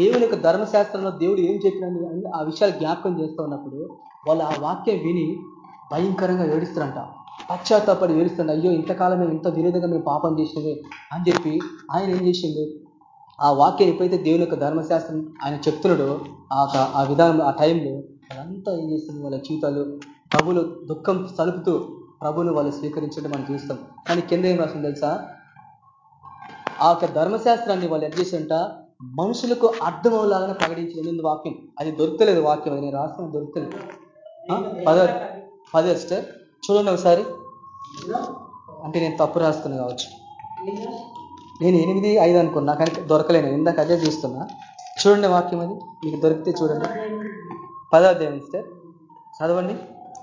దేవుని యొక్క ధర్మశాస్త్రంలో దేవుడు ఏం చెప్పినని ఆ విషయాలు జ్ఞాపకం చేస్తూ ఉన్నప్పుడు వాళ్ళు ఆ వాక్యం విని భయంకరంగా ఏడుస్తారంట. పశ్చాత్తాపడి ఏడుస్తాడు అయ్యో ఇంతకాలమే ఇంత విరోధంగా మేము పాపం చేసినవి అని చెప్పి ఆయన ఏం చేసిండు? ఆ వాక్యం ఎప్పుడైతే దేవుని యొక్క ధర్మశాస్త్రం ఆయన చెప్తున్నాడో ఆ ఒక- ఆ విధానం ఆ టైంలో వాళ్ళంతా ఏం చేస్తుంది వాళ్ళ జీవితాలు ప్రభులు దుఃఖం తలుపుతూ ప్రభులు వాళ్ళు స్వీకరించడం మనం చూస్తాం. కానీ కింద ఏం రాసింది తెలుసా? ఆ యొక్క ధర్మశాస్త్రాన్ని వాళ్ళు ఎట్ చేసినంట మనుషులకు అర్థమవులాగానే ప్రకటించిన వాక్యం. అది దొరకలేదు వాక్యం అది నేను రాసిన దొరకలేదు? పద పదే సిస్టర్. చూడండి ఒకసారి. అంటే నేను తప్పు రాస్తున్నా కావచ్చు. నేను ఎనిమిది ఐదు అనుకున్నా కానీ దొరకలేను ఇందాక అదే చూస్తున్నా. చూడండి వాక్యం అది. మీకు దొరికితే చూడండి. పదో అధ్యాయం సార్ చదవండి.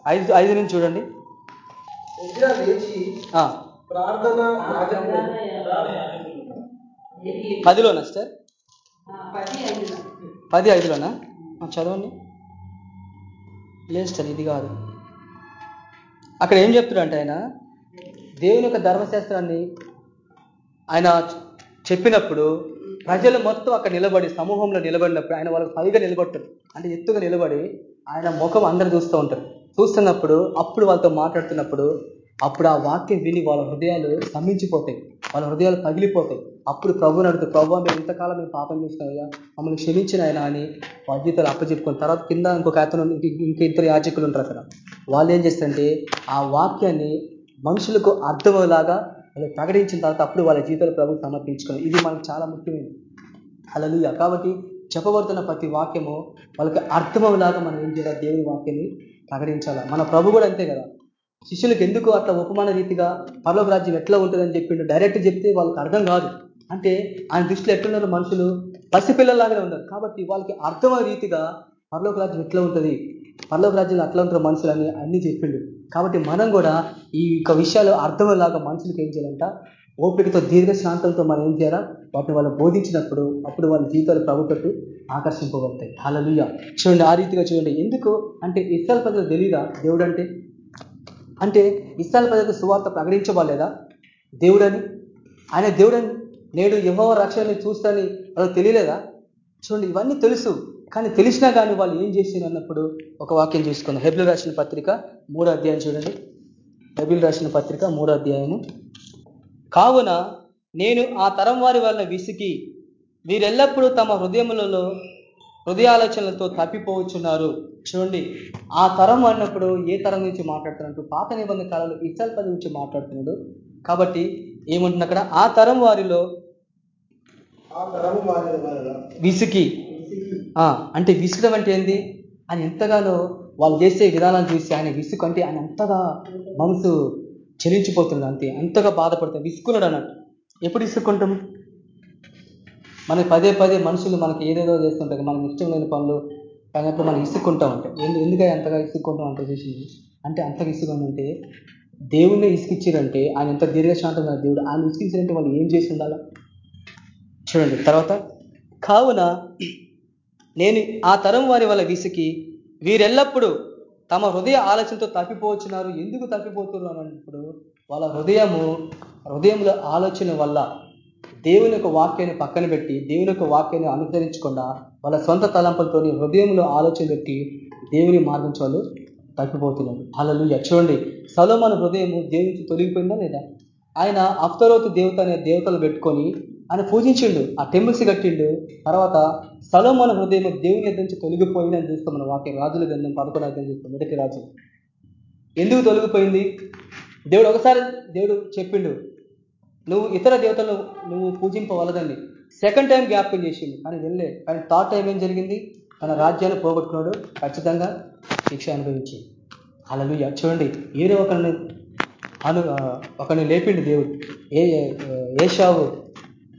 ఐదు ఐదు నుంచి చూడండి. పదిలోనా సార్ పది ఐదులోనా? చదవండి. లేదు సార్ ఇది కాదు. అక్కడ ఏం చెప్తున్నాడంటే ఆయన దేవుని యొక్క ధర్మశాస్త్రాన్ని ఆయన చెప్పినప్పుడు ప్రజలు మొత్తం అక్కడ నిలబడి సమూహంలో నిలబడినప్పుడు ఆయన వాళ్ళకి పైగా నిలబడతారు. అంటే ఎత్తుగా నిలబడి ఆయన ముఖం అందరు చూస్తూ ఉంటారు. చూస్తున్నప్పుడు అప్పుడు వాళ్ళతో మాట్లాడుతున్నప్పుడు అప్పుడు ఆ వాక్యం విని వాళ్ళ హృదయాలు స్తంభించిపోతాయి. వాళ్ళ హృదయాలు పగిలిపోతాయి. అప్పుడు ప్రభువుని నడుతూ ప్రభు మేము ఇంతకాలం మేము పాపం చేసినామయ్యా మమ్మల్ని క్షమించిన ఆయన అని వాళ్ళ జీవితాలు అప్పచెప్పుకున్న తర్వాత కింద ఇంకొక అతను ఇంక- ఇద్దరు యాజకులు ఉంటారు అక్కడ. వాళ్ళు ఏం చేస్తారంటే ఆ వాక్యాన్ని మనుషులకు అర్థమయ్యేలాగా వాళ్ళు ప్రకటించిన తర్వాత అప్పుడు వాళ్ళ జీవితాలు ప్రభు సమర్పించుకోవాలి ఇది మనకు చాలా ముఖ్యమైనది. హల్లెలూయా. కాబట్టి చెప్పబడుతున్న ప్రతి వాక్యము వాళ్ళకి అర్థమయ్యేలాగా మనం ఏం చేయాలి? దేవుని వాక్యాన్ని ప్రకటించాలా? మన ప్రభు కూడా అంతే కదా. శిష్యులకు ఎందుకు అట్లా ఉపమాన రీతిగా పర్లోక రాజ్యం ఎట్లా ఉంటుందని చెప్పిండు డైరెక్ట్ చెప్తే వాళ్ళకి అర్థం కాదు. అంటే ఆయన దృష్టిలో ఎట్లున్నారు మనుషులు? పసిపిల్లలాగానే ఉన్నారు. కాబట్టి వాళ్ళకి అర్థమయ్యే రీతిగా పర్లోక రాజ్యం ఎట్లా ఉంటుంది? పర్లోక రాజ్యంలో అట్లా ఉంటారు మనుషులని అన్ని చెప్పిండు. కాబట్టి మనం కూడా ఈ యొక్క విషయాలు అర్థమయ్యేలాగా మనుషులకు ఏం చేయాలంట? ఓపికతో దీర్ఘశాంతంతో మనం ఏం చేయాలా? వాటిని వాళ్ళు బోధించినప్పుడు అప్పుడు వాళ్ళ జీవితాలు ప్రభుత్వకు ఆకర్షింపబడతాయి. హలలుయ చూడండి ఆ రీతిగా చూడండి. ఎందుకు? అంటే ఇస్రాయల్ ప్రజలు తెలియదా దేవుడు అంటే అంటే ఇస్రాయల్ ప్రజలకు సువార్త ప్రకటించబడలేదా? దేవుడని? ఆయన దేవుడని? నేడు యహోవ రక్షణని చూస్తాని వాళ్ళకి తెలియలేదా? చూడండి ఇవన్నీ తెలుసు. కానీ తెలిసినా కానీ వాళ్ళు ఏం చేసిండ్రు అన్నప్పుడు ఒక వాక్యం చూసుకుందాం. హెబిల్ రాసిన పత్రిక మూడో అధ్యాయం చూడండి. హెబిల్ రాసిన పత్రిక మూడో అధ్యాయము. కావున నేను ఆ తరం వారి వలన విసికి వీరెల్లప్పుడూ తమ హృదయములలో హృదయాలోచనలతో తప్పిపోవచ్చున్నారు. చూడండి ఆ తరం అన్నప్పుడు ఏ తరం నుంచి మాట్లాడుతున్నట్టు పాత నిబంధన కాలంలో ఇచ్చల్పది పది నుంచి మాట్లాడుతున్నాడు. కాబట్టి ఏమంటున్నా అక్కడ? ఆ తరం వారిలో ఆ తరము వారి వలన విసికి. అంటే విసుగం అంటే ఏంది? ఆయన ఎంతగానో వాళ్ళు చేసే విధానాలు చూసి ఆయన విసుగు అంటే ఆయన అంతగా మనసు చెలించిపోతున్నాడు అంతే. అంతగా బాధపడతాడు. విసుకున్నాడు అన్నట్టు. ఎప్పుడు విసుక్కుంటాం? మనకి పదే పదే మనుషులు మనకి ఏదేదో చేస్తుంటారు మనకి ఇష్టం లేని పనులు కానీ అప్పుడు మనం ఇసుక్కుంటా ఉంటాం. ఎందు ఎందుకని అంతగా ఇసుక్కుంటాం అంటే చేసింది? అంటే అంతగా ఇసుకుందంటే దేవుణ్ణి ఇసుకిచ్చిరంటే ఆయన ఎంత దీర్ఘశాంతమైన దేవుడు ఆయన ఇసుకిచ్చిరంటే వాళ్ళు ఏం చేసి ఉండాలా? చూడండి తర్వాత కావున నేను ఆ తరం వారి వల్ల విసికి వీరెల్లప్పుడూ తమ హృదయ ఆలోచనతో తప్పిపోవచ్చున్నారు ఎందుకు తప్పిపోతున్నారు అన్నప్పుడు వాళ్ళ హృదయము హృదయంలో ఆలోచన వల్ల దేవుని యొక్క వాక్యాన్ని పక్కన పెట్టి దేవుని యొక్క వాక్యాన్ని అనుసరించకుండా వాళ్ళ సొంత తలంపులతో హృదయంలో ఆలోచన పెట్టి దేవుని మార్గం వాళ్ళు తప్పిపోతున్నారు. అలలు చూడండి సలోమాన హృదయము దేవునికి తొలగిపోయిందా లేదా? ఆయన అఫ్తరోతు దేవత అనే దేవతలు పెట్టుకొని ఆయన పూజించిండు. ఆ టెంపుల్స్ కట్టిండు. తర్వాత సలోమన హృదయం దేవుని ఎద్దు నుంచి తొలగిపోయింది అని చూస్తాం మన. వాక్యం రాజుల గ్రంథం పదకొండు అర్థం చూస్తాం. మొదటి రాజు. ఎందుకు తొలగిపోయింది? దేవుడు ఒకసారి దేవుడు చెప్పిండు నువ్వు ఇతర దేవతలు నువ్వు పూజింపవలదండి సెకండ్ టైం జ్ఞాపకం చేసింది కానీ వెళ్ళే కానీ థర్డ్ టైం ఏం జరిగింది? తన రాజ్యాన్ని పోగొట్టుకున్నాడు. ఖచ్చితంగా శిక్ష అనుభవించి. అలా చూడండి. ఏదో ఒకరిని అను ఒకరిని లేపిండు దేవుడు. ఏ ఏషావు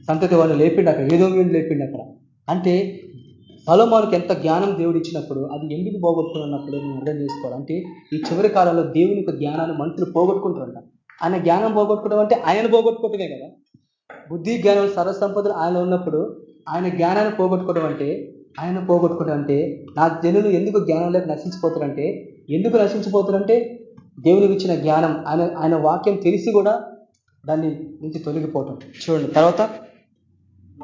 సంతతి వాళ్ళు లేపిండి అక్కడ ఏదో మీరు లేపిండు అక్కడ. అంటే సలోమానికి ఎంత జ్ఞానం దేవుడు ఇచ్చినప్పుడు అది ఎందుకు పోగొట్టుకున్నప్పుడు నేను అర్థం చేసుకోవాలి? అంటే ఈ చివరి కాలంలో దేవుని యొక్క జ్ఞానాన్ని మనుషులు పోగొట్టుకుంటారంట ఆయన జ్ఞానం పోగొట్టుకోవడం అంటే ఆయన పోగొట్టుకోవటమే కదా? బుద్ధి జ్ఞానం సర్వసంపదలు ఆయన ఉన్నప్పుడు ఆయన జ్ఞానాన్ని పోగొట్టుకోవడం అంటే ఆయన పోగొట్టుకోవడం అంటే నా జనులు ఎందుకు జ్ఞానం లేక నశించిపోతారంటే ఎందుకు నశించిపోతారంటే దేవునికి ఇచ్చిన జ్ఞానం ఆయన ఆయన వాక్యం తెలిసి కూడా దాన్ని నుంచి తొలగిపోవటం. చూడండి తర్వాత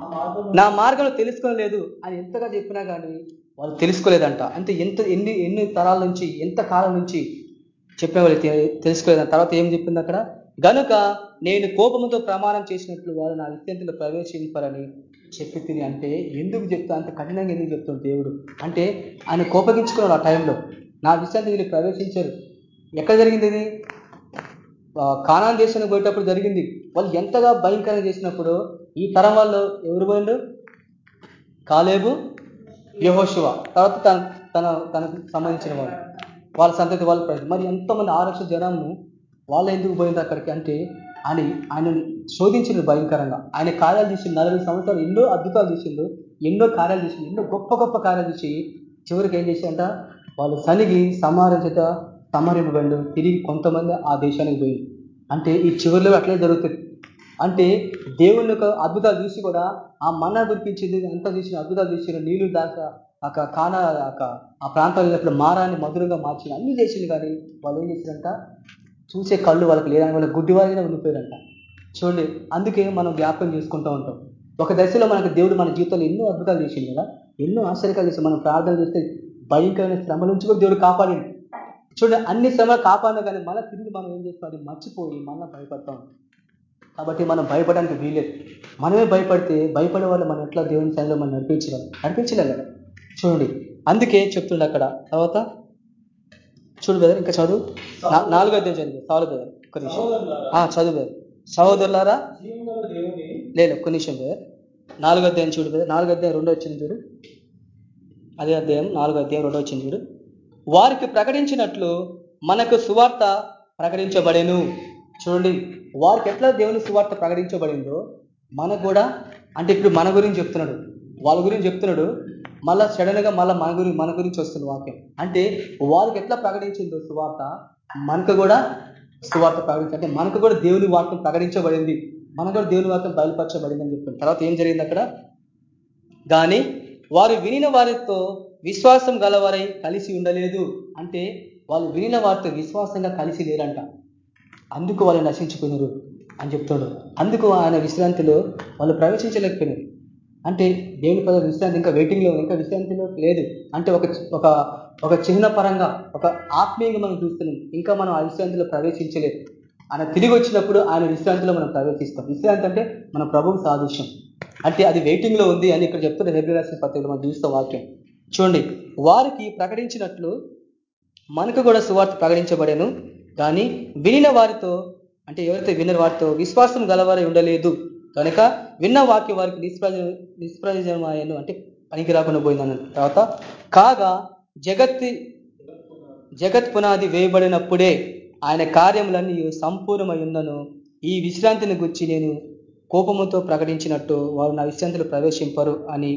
నా మార్గం మార్గంలో తెలుసుకోలేదు అని ఎంతగా చెప్పినా కానీ వాళ్ళు తెలుసుకోలేదంట. అంటే ఎంత ఎన్ని ఎన్ని తరాల నుంచి ఎంత కాలం నుంచి చెప్పిన వాళ్ళు తెలుసుకోలేదంట. తర్వాత ఏం చెప్పింది అక్కడ? గనుక నేను కోపంతో ప్రమాణం చేసినట్లు వారు నా విత్యంతిలో ప్రవేశింపరని చెప్పి తిని అంటే ఎందుకు చెప్తా? అంత కఠినంగా ఎందుకు చెప్తాడు దేవుడు? అంటే ఆయన కోపగించుకున్నాడు ఆ టైంలో. నా విశ్రాంతి వీళ్ళు ప్రవేశించారు. ఎక్కడ జరిగింది ఇది? కానాన్ దేశానికి పోయేటప్పుడు జరిగింది. వాళ్ళు ఎంతగా భయంకరంగా చేసినప్పుడు ఈ తరం వాళ్ళు ఎవరు పోయిండు కాలేబు యహోశివ తర్వాత తన తన తనకు సంబంధించిన వాళ్ళు. వాళ్ళ సంతతి వాళ్ళు ప్రజలు మరి ఎంతోమంది ఆరక్ష జనము వాళ్ళు ఎందుకు పోయింది అక్కడికి? అంటే అని ఆయనని శోధించింది భయంకరంగా. ఆయన కార్యాలు చేసిండు నలభై సంవత్సరాలు ఎన్నో అద్భుతాలు చేసిండు ఎన్నో కార్యాలు చేసిండు ఎన్నో గొప్ప గొప్ప కార్యాలు చేసి చివరికి ఏం చేసిందంట వాళ్ళు సనిగి సమారం చేత సమరింపబడి తిరిగి కొంతమంది ఆ దేశానికి పోయింది అంటే ఈ చివరిలో అట్లే జరుగుతుంది. అంటే దేవుని యొక్క అద్భుతాలు చూసి కూడా ఆ మన్నా గురిపించింది అంతా చూసిన అద్భుతాలు చూసిన నీళ్ళు దాకా ఒక కాన ఆ ప్రాంతాలు వెళ్ళినప్పుడు మారాన్ని మధురంగా మార్చింది అన్ని చేసింది కానీ వాళ్ళు ఏం చేశారంట చూసే కళ్ళు వాళ్ళకి లేదని వాళ్ళ గుడ్డి వారిగా ఉండిపోయారంట. చూడండి అందుకే మనం జ్ఞాపకం చేసుకుంటూ ఉంటాం. ఒక దశలో మనకు దేవుడు మన జీవితంలో ఎన్నో అద్భుతాలు చేసింది కదా ఎన్నో ఆశ్చర్యకాలు చేసి మనం ప్రార్థన చేస్తే భయంకరమైన శ్రమ నుంచి కూడా దేవుడు కాపాడింది చూడండి అన్ని శ్రమ కాపాడినా కానీ మళ్ళీ తిరిగి మనం ఏం చేస్తాం? మర్చిపోయి మళ్ళీ భయపడతాం. కాబట్టి మనం భయపడడానికి వీలేదు మనమే భయపడితే భయపడే వాళ్ళు మనం ఎట్లా దేవుని సన్నిలో మనం నడిపించలేం నడిపించలేం కదా చూడండి. అందుకే చెప్తుండే అక్కడ. తర్వాత చూడు బెదర్ ఇంకా చదువు. నాలుగో అధ్యాయం చదువు. చాలు బెదర్ ఒక్క నిమిషం. చదువు బెదర్ సహోదరులారా? లేదు ఒక్క నిమిషం బెదర్ నాలుగో అధ్యాయం చూడు బెదర్ నాలుగో అధ్యాయం రెండో వచ్చింది చూడు. అదే అధ్యాయం నాలుగో అధ్యాయం రెండో వచ్చింది చూడు. వారికి ప్రకటించినట్లు మనకు సువార్త ప్రకటించబడేను. చూడండి వారికి ఎట్లా దేవుని సువార్త ప్రకటించబడిందో మనకు కూడా అంటే ఇప్పుడు మన గురించి చెప్తున్నాడు వాళ్ళ గురించి చెప్తున్నాడు మళ్ళా సడన్గా మళ్ళీ మన గురించి మన గురించి వస్తుంది వాక్యం. అంటే వారికి ఎట్లా ప్రకటించిందో సువార్త మనకు కూడా సువార్త ప్రకటించి అంటే మనకు కూడా దేవుని వాక్యం ప్రకటించబడింది మనకు కూడా దేవుని వాక్యం బయలుపరచబడింది అని చెప్తుంది తర్వాత ఏం జరిగింది అక్కడ? కానీ వారు వినిన వారితో విశ్వాసం గలవారై కలిసి ఉండలేదు. అంటే వాళ్ళు వినిన వారితో విశ్వాసంగా కలిసి లేరంట. అందుకు వాళ్ళు నశించుకున్నారు అని చెప్తాడు. అందుకు ఆయన విశ్రాంతిలో వాళ్ళు ప్రవేశించలేకపోయినారు. అంటే దేవుని పద విశ్రాంతి ఇంకా వెయిటింగ్లో ఇంకా విశ్రాంతిలో లేదు. అంటే ఒక ఒక ఒక చిహ్న పరంగా ఒక ఆత్మీయంగా మనం చూస్తున్నాం. ఇంకా మనం ఆ విశ్రాంతిలో ప్రవేశించలేదు. ఆయన తిరిగి వచ్చినప్పుడు ఆయన విశ్రాంతిలో మనం ప్రవేశిస్తాం. విశ్రాంతి అంటే మన ప్రభువు సాదృశ్యం. అంటే అది వెయిటింగ్లో ఉంది అని ఇక్కడ చెప్తున్న హెబ్రిరాసిన పత్రికలు పత్రికలో మనం చూస్తాం వాక్యం. చూడండి. వారికి ప్రకటించినట్లు మనకు కూడా సువార్త ప్రకటించబడేను. కానీ వినిన వారితో అంటే ఎవరైతే విన్న వారితో విశ్వాసం గలవారై ఉండలేదు. కనుక విన్న వాక్య వారికి నిష్ప్రయోజన నిష్ప్రయోజనమాయను అంటే పనికి రాకుండా పోయిందన్న తర్వాత కాగా జగత్తి జగత్ పునాది వేయబడినప్పుడే ఆయన కార్యములన్నీ సంపూర్ణమై ఉన్నను ఈ విశ్రాంతిని గురించి నేను కోపముతో ప్రకటించినట్టు వారు నా విశ్రాంతిలో ప్రవేశింపరు అని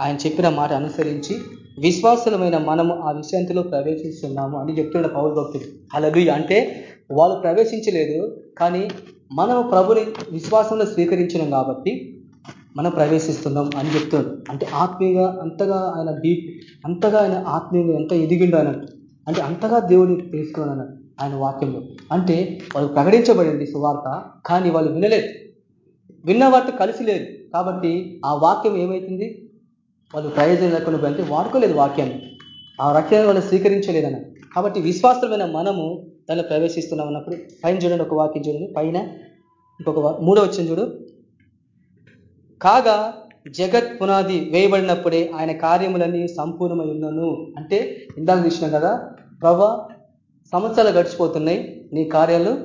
ఆయన చెప్పిన మాట అనుసరించి విశ్వాసులమైన మనము ఆ విశ్రాంతిలో ప్రవేశిస్తున్నాము అని చెప్తున్న పౌరు భక్తుడు. అలాగే అంటే వాళ్ళు ప్రవేశించలేదు కానీ మనము ప్రభుని విశ్వాసంలో స్వీకరించినాం కాబట్టి మనం ప్రవేశిస్తున్నాం అని చెప్తాడు అంటే ఆత్మీయంగా అంతగా ఆయన డీప్ అంతగా ఆయన ఆత్మీయంగా ఎంత ఎదిగిండు ఆయన అంటే అంతగా దేవుడిని తెలుసుకున్నాను ఆయన వాక్యంలో. అంటే వాళ్ళు ప్రకటించబడింది సువార్త కానీ వాళ్ళు వినలేదు. విన్న వార్త కలిసి లేదు. కాబట్టి ఆ వాక్యం ఏమవుతుంది వాళ్ళు ప్రయోజనం లేకుండా పోయి వాడుకోలేదు వాక్యాన్ని ఆ రక్షణ వాళ్ళు స్వీకరించలేదన్న. కాబట్టి విశ్వాసమైన మనము దానిలో ప్రవేశిస్తున్నాం అన్నప్పుడు పైన చూడండి ఒక వాక్యం చూడండి. పైన ఇంకొక మూడో వచ్చింది చూడు. కాగా జగత్ పునాది వేయబడినప్పుడే ఆయన కార్యములన్నీ సంపూర్ణమై ఉన్నను. అంటే ఇందాక చూసినాం కదా ప్రభా సంవత్సరాలు గడిచిపోతున్నాయి నీ కార్యాలు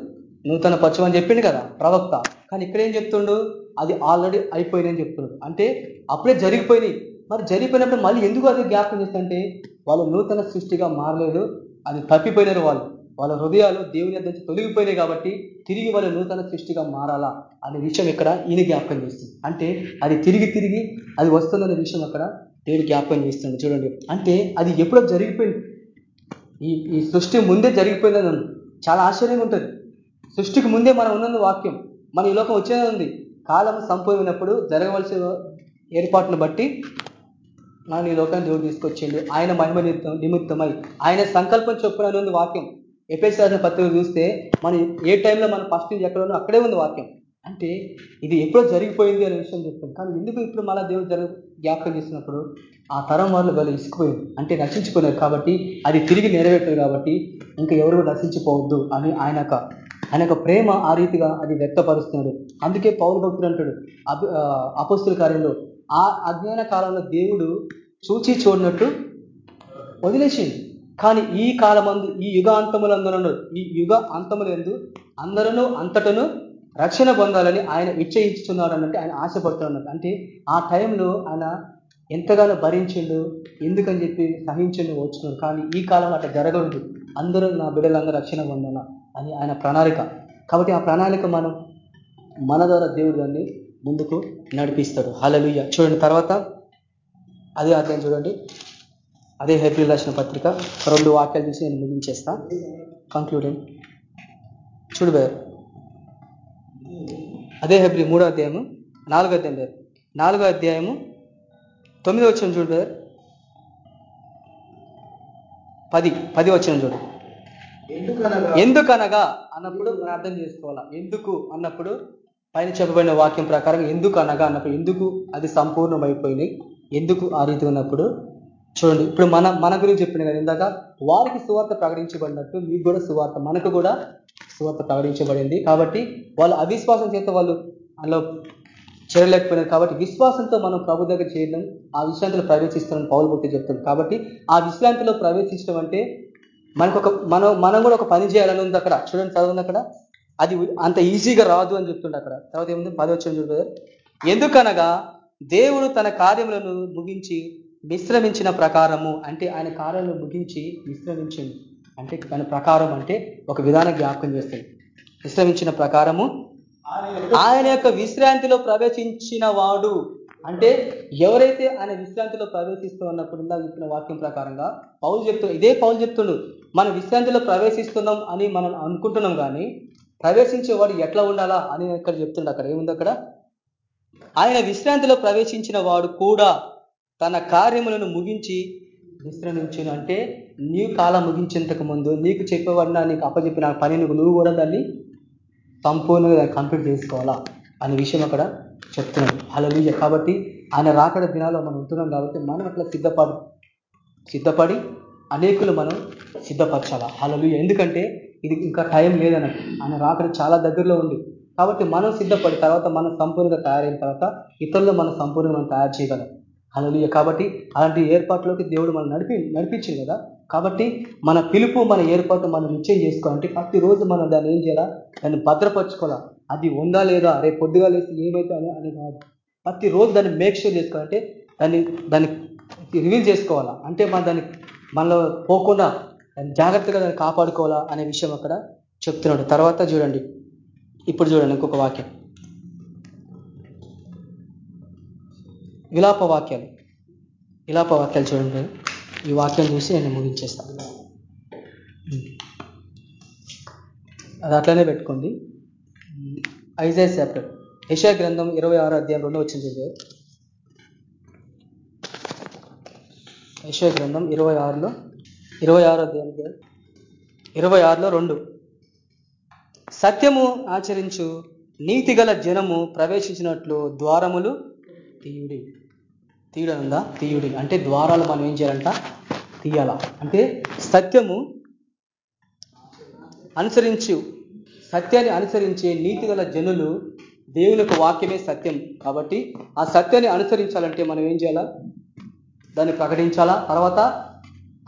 నూతన పచ్చమని చెప్పిండు కదా ప్రవక్త. కానీ ఇక్కడ ఏం చెప్తుండు? అది ఆల్రెడీ అయిపోయినాయని చెప్తున్నాడు అంటే అప్పుడే జరిగిపోయినాయి. మరి జరిగిపోయినప్పుడు మళ్ళీ ఎందుకు అది జ్ఞాపకం చేస్తుంటే వాళ్ళు నూతన సృష్టిగా మారలేదు అది తప్పిపోయినారు వాళ్ళు. వాళ్ళ హృదయాలు దేవుని నుంచి తొలగిపోయినాయి కాబట్టి తిరిగి వాళ్ళు నూతన సృష్టిగా మారాలా అనే విషయం ఇక్కడ ఈయన జ్ఞాపకం చేస్తుంది. అంటే అది తిరిగి తిరిగి అది వస్తుందనే విషయం అక్కడ దేవుడు జ్ఞాపకం చేస్తుంది. చూడండి. అంటే అది ఎప్పుడో జరిగిపోయింది. ఈ ఈ సృష్టి ముందే జరిగిపోయిందని ఉంది. చాలా ఆశ్చర్యంగా ఉంటుంది. సృష్టికి ముందే మనం ఉన్నది వాక్యం. మన ఈ లోకం వచ్చేది ఉంది. కాలం సంపూర్ణమైనప్పుడు జరగవలసిన ఏర్పాటును బట్టి మనం ఈ లోకాన్ని దేవుడు తీసుకొచ్చిండు. ఆయన మహిమ నిమిత్తం నిమిత్తమై. ఆయన సంకల్పం చొప్పున ఉంది వాక్యం. ఎపిఎస్ఆర్ పత్రిక చూస్తే మనం ఏ టైంలో మనం ఫస్ట్ నుంచి ఎక్కడ అక్కడే ఉంది వాక్యం. అంటే ఇది ఎప్పుడో జరిగిపోయింది అనే విషయం చెప్తాం. కానీ ఎందుకు ఇప్పుడు మళ్ళీ దేవుడు జరగ జ్ఞాపకం చేసినప్పుడు ఆ తరం వాళ్ళు వాళ్ళు ఇసుకుపోయింది అంటే నశించిపోయినారు కాబట్టి అది తిరిగి నెరవేర్చారు కాబట్టి ఇంకా ఎవరు కూడా నశించిపోవద్దు అని ఆయన ఆయన యొక్క ప్రేమ ఆ రీతిగా అది వ్యక్తపరుస్తున్నాడు అందుకే పౌరు భక్తుడు అంటాడు అపస్తుల కార్యంలో ఆ అజ్ఞాన కాలంలో దేవుడు చూచి చూడనట్టు వదిలేసింది. కానీ ఈ కాలమందు ఈ యుగ అంతములందునను ఈ యుగ అంతములందు అందరూ అంతటను రక్షణ పొందాలని ఆయన ఇచ్చయించుతున్నాడు అన్నట్టు ఆయన ఆశపడుతున్నాడు అంటే ఆ టైంలో ఆయన ఎంతగానో భరించిండు ఎందుకని చెప్పి సహించిండు వచ్చినాడు కానీ ఈ కాలం అట్లా జరగదు అందరూ నా బిడ్డలందరూ రక్షణ పొందాల అని ఆయన ప్రణాళిక. కాబట్టి ఆ ప్రణాళిక మనం మన ద్వారా దేవుడు దాన్ని ముందుకు నడిపిస్తాడు. హలలుయ్య చూడండి తర్వాత అదే అధ్యాయం చూడండి. అదే హెబ్రిల్ రాసిన పత్రిక. రెండు వాక్యాలు చూసి నేను ముగించేస్తా. కంక్లూడింగ్ చూడు బేర్ అదే హెబ్రి మూడో అధ్యాయము నాలుగో అధ్యాయం బేర్ నాలుగో అధ్యాయము తొమ్మిదో వచ్చిన చూడు బేర్ పది పది వచ్చిన చూడు. ఎందుకనగా? ఎందుకనగా? అన్నప్పుడు మనం అర్థం చేసుకోవాలా. ఎందుకు? అన్నప్పుడు పైన చెప్పబడిన వాక్యం ప్రకారం ఎందుకు అనగా అన్నప్పుడు ఎందుకు? అది సంపూర్ణమైపోయినాయి. ఎందుకు ఆ రీతి ఉన్నప్పుడు? చూడండి ఇప్పుడు మన మన గురించి చెప్పిన కదా ఇందాక వారికి సువార్త ప్రకటించబడినట్టు మీకు కూడా సువార్త మనకు కూడా సువార్త ప్రకటించబడింది. కాబట్టి వాళ్ళు అవిశ్వాసం చేత వాళ్ళు అందులో చేరలేకపోయినారు. కాబట్టి విశ్వాసంతో మనం ప్రభు దగ్గర చేయడం ఆ విశ్రాంతిలో ప్రవేశిస్తామని పౌరు భక్తి చెప్తుంది కాబట్టి ఆ విశ్రాంతిలో ప్రవేశించడం అంటే మనకు ఒక మనం మనం కూడా ఒక పని చేయాలని ఉంది అక్కడ. చూడండి చదవండి అక్కడ. అది అంత ఈజీగా రాదు అని చెప్తుండే అక్కడ. తర్వాత ఏముంది? పది వచ్చిన ఎందుకనగా దేవుడు తన కార్యములను ముగించి విశ్రమించిన ప్రకారము అంటే ఆయన కార్యాలను ముగించి విశ్రమించింది అంటే దాని ప్రకారం అంటే ఒక విధానం జ్ఞాపకం చేస్తుంది విశ్రమించిన ప్రకారము ఆయన యొక్క విశ్రాంతిలో ప్రవేశించిన వాడు. అంటే ఎవరైతే ఆయన విశ్రాంతిలో ప్రవేశిస్తూ ఉన్నప్పుడు ఇందాక చెప్పిన వాక్యం ప్రకారంగా పౌలు చెప్తున్నా ఇదే పౌలు చెప్తుండు మన విశ్రాంతిలో ప్రవేశిస్తున్నాం అని మనం అనుకుంటున్నాం కానీ ప్రవేశించేవాడు ఎట్లా ఉండాలా అని ఇక్కడ చెప్తుండే అక్కడ. ఏముంది అక్కడ? ఆయన విశ్రాంతిలో ప్రవేశించిన వాడు కూడా తన కార్యములను ముగించి విశ్రమించును అంటే నీ కాలం ముగించేంతకు ముందు నీకు చెప్పేవాడిన నీకు అప్పచెప్పిన పని నువ్వు కూడా దాన్ని సంపూర్ణంగా కంప్లీట్ చేసుకోవాలా? అనే విషయం అక్కడ చెప్తున్నాడు. అలా కాబట్టి ఆయన రాకడ దినాల్లో మనం ఉంటున్నాం కాబట్టి మనం అట్లా సిద్ధపడు సిద్ధపడి అనేకులు మనం సిద్ధపరచాలా? హలలు ఎందుకంటే ఇది ఇంకా టైం లేదన్నట్టు. ఆయన రాకడ చాలా దగ్గరలో ఉంది. కాబట్టి మనం సిద్ధపడి తర్వాత మనం సంపూర్ణంగా తయారైన తర్వాత ఇతరులు మనం సంపూర్ణంగా మనం తయారు చేయగలం. హలలుయ కాబట్టి అలాంటి ఏర్పాట్లోకి దేవుడు మనం నడిపి నడిపించింది కదా. కాబట్టి మన పిలుపు మన ఏర్పాటు మనం నిశ్చయం చేసుకోవాలంటే ప్రతిరోజు మనం దాన్ని ఏం చేయాలా? దాన్ని భద్రపరచుకోవాలా? అది ఉందా లేదా? రేపు పొద్దుగా లేసి ఏమైతే అని అని కాదు. ప్రతిరోజు దాన్ని మేక్ షూర్ చేసుకోవాలంటే దాన్ని దాన్ని రివీల్ చేసుకోవాలా? అంటే మన దాన్ని మనలో పోకుండా దాన్ని జాగ్రత్తగా దాన్ని కాపాడుకోవాలా అనే విషయం అక్కడ చెప్తున్నాడు. తర్వాత చూడండి. ఇప్పుడు చూడండి ఇంకొక వాక్యం. విలాప వాక్యాలు. విలాప వాక్యాలు చూడండి ఈ వాక్యం చూసి నేను ముగించేస్తాను అది అట్లనే పెట్టుకోండి. ఐజై చాప్టర్. యశా గ్రంథం ఇరవై ఆరో అధ్యాయం రెండు వచ్చింది చదివారు యశా గ్రంథం ఇరవై ఆరులో ఇరవై ఆరో అధ్యాయం ఇరవై ఆరులో రెండు. సత్యము ఆచరించు నీతి గల జనము ప్రవేశించినట్లు ద్వారములు తీయుడి. తీయడం ఉందా తీయుడి. అంటే ద్వారాలు మనం ఏం చేయాలంట? తీయాల? అంటే సత్యము అనుసరించు సత్యాన్ని అనుసరించే నీతి గల జనులు దేవుని యొక్క వాక్యమే సత్యం. కాబట్టి ఆ సత్యాన్ని అనుసరించాలంటే మనం ఏం చేయాలా? దాన్ని ప్రకటించాలా? తర్వాత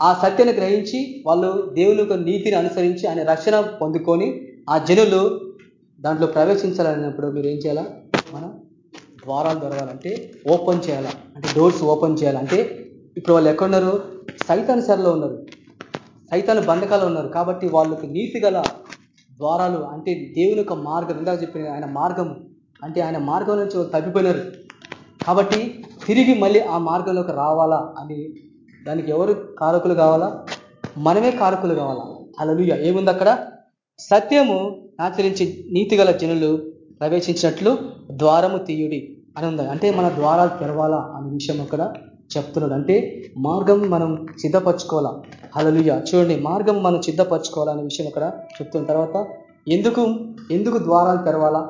ఆ సత్యాన్ని గ్రహించి వాళ్ళు దేవుని యొక్క నీతిని అనుసరించి ఆయన రక్షణ పొందుకొని ఆ జనులు దాంట్లో ప్రవేశించాలన్నప్పుడు మీరు ఏం చేయాలా? మనం ద్వారాలు తెరవాలంటే ఓపెన్ చేయాలా? అంటే డోర్స్ ఓపెన్ చేయాలంటే ఇప్పుడు వాళ్ళు ఎక్కడున్నారు? సైతాన్ సరిలో ఉన్నారు. సైతాన్ బంధకాలు ఉన్నారు. కాబట్టి వాళ్ళకి నీతి గల ద్వారాలు అంటే దేవుని యొక్క మార్గం. ఇందాక చెప్పిన ఆయన మార్గం. అంటే ఆయన మార్గం నుంచి వాళ్ళు తప్పిపోయినారు. కాబట్టి తిరిగి మళ్ళీ ఆ మార్గంలోకి రావాలా అని దానికి ఎవరు కారకులు కావాలా? మనమే కారకులు కావాలా? అలలుయ ఏముంది అక్కడ? సత్యము ఆచరించి నీతిగల జనులు ప్రవేశించినట్లు ద్వారము తీయుడి అని ఉంది. అంటే మన ద్వారాలు తెరవాలా అనే విషయం అక్కడ చెప్తున్నాడు. అంటే మార్గం మనం సిద్ధపరచుకోవాలా? హలలుయ చూడండి మార్గం మనం సిద్ధపరచుకోవాలనే అనే విషయం అక్కడ చెప్తున్న తర్వాత ఎందుకు ఎందుకు ద్వారాలు తెరవాలా?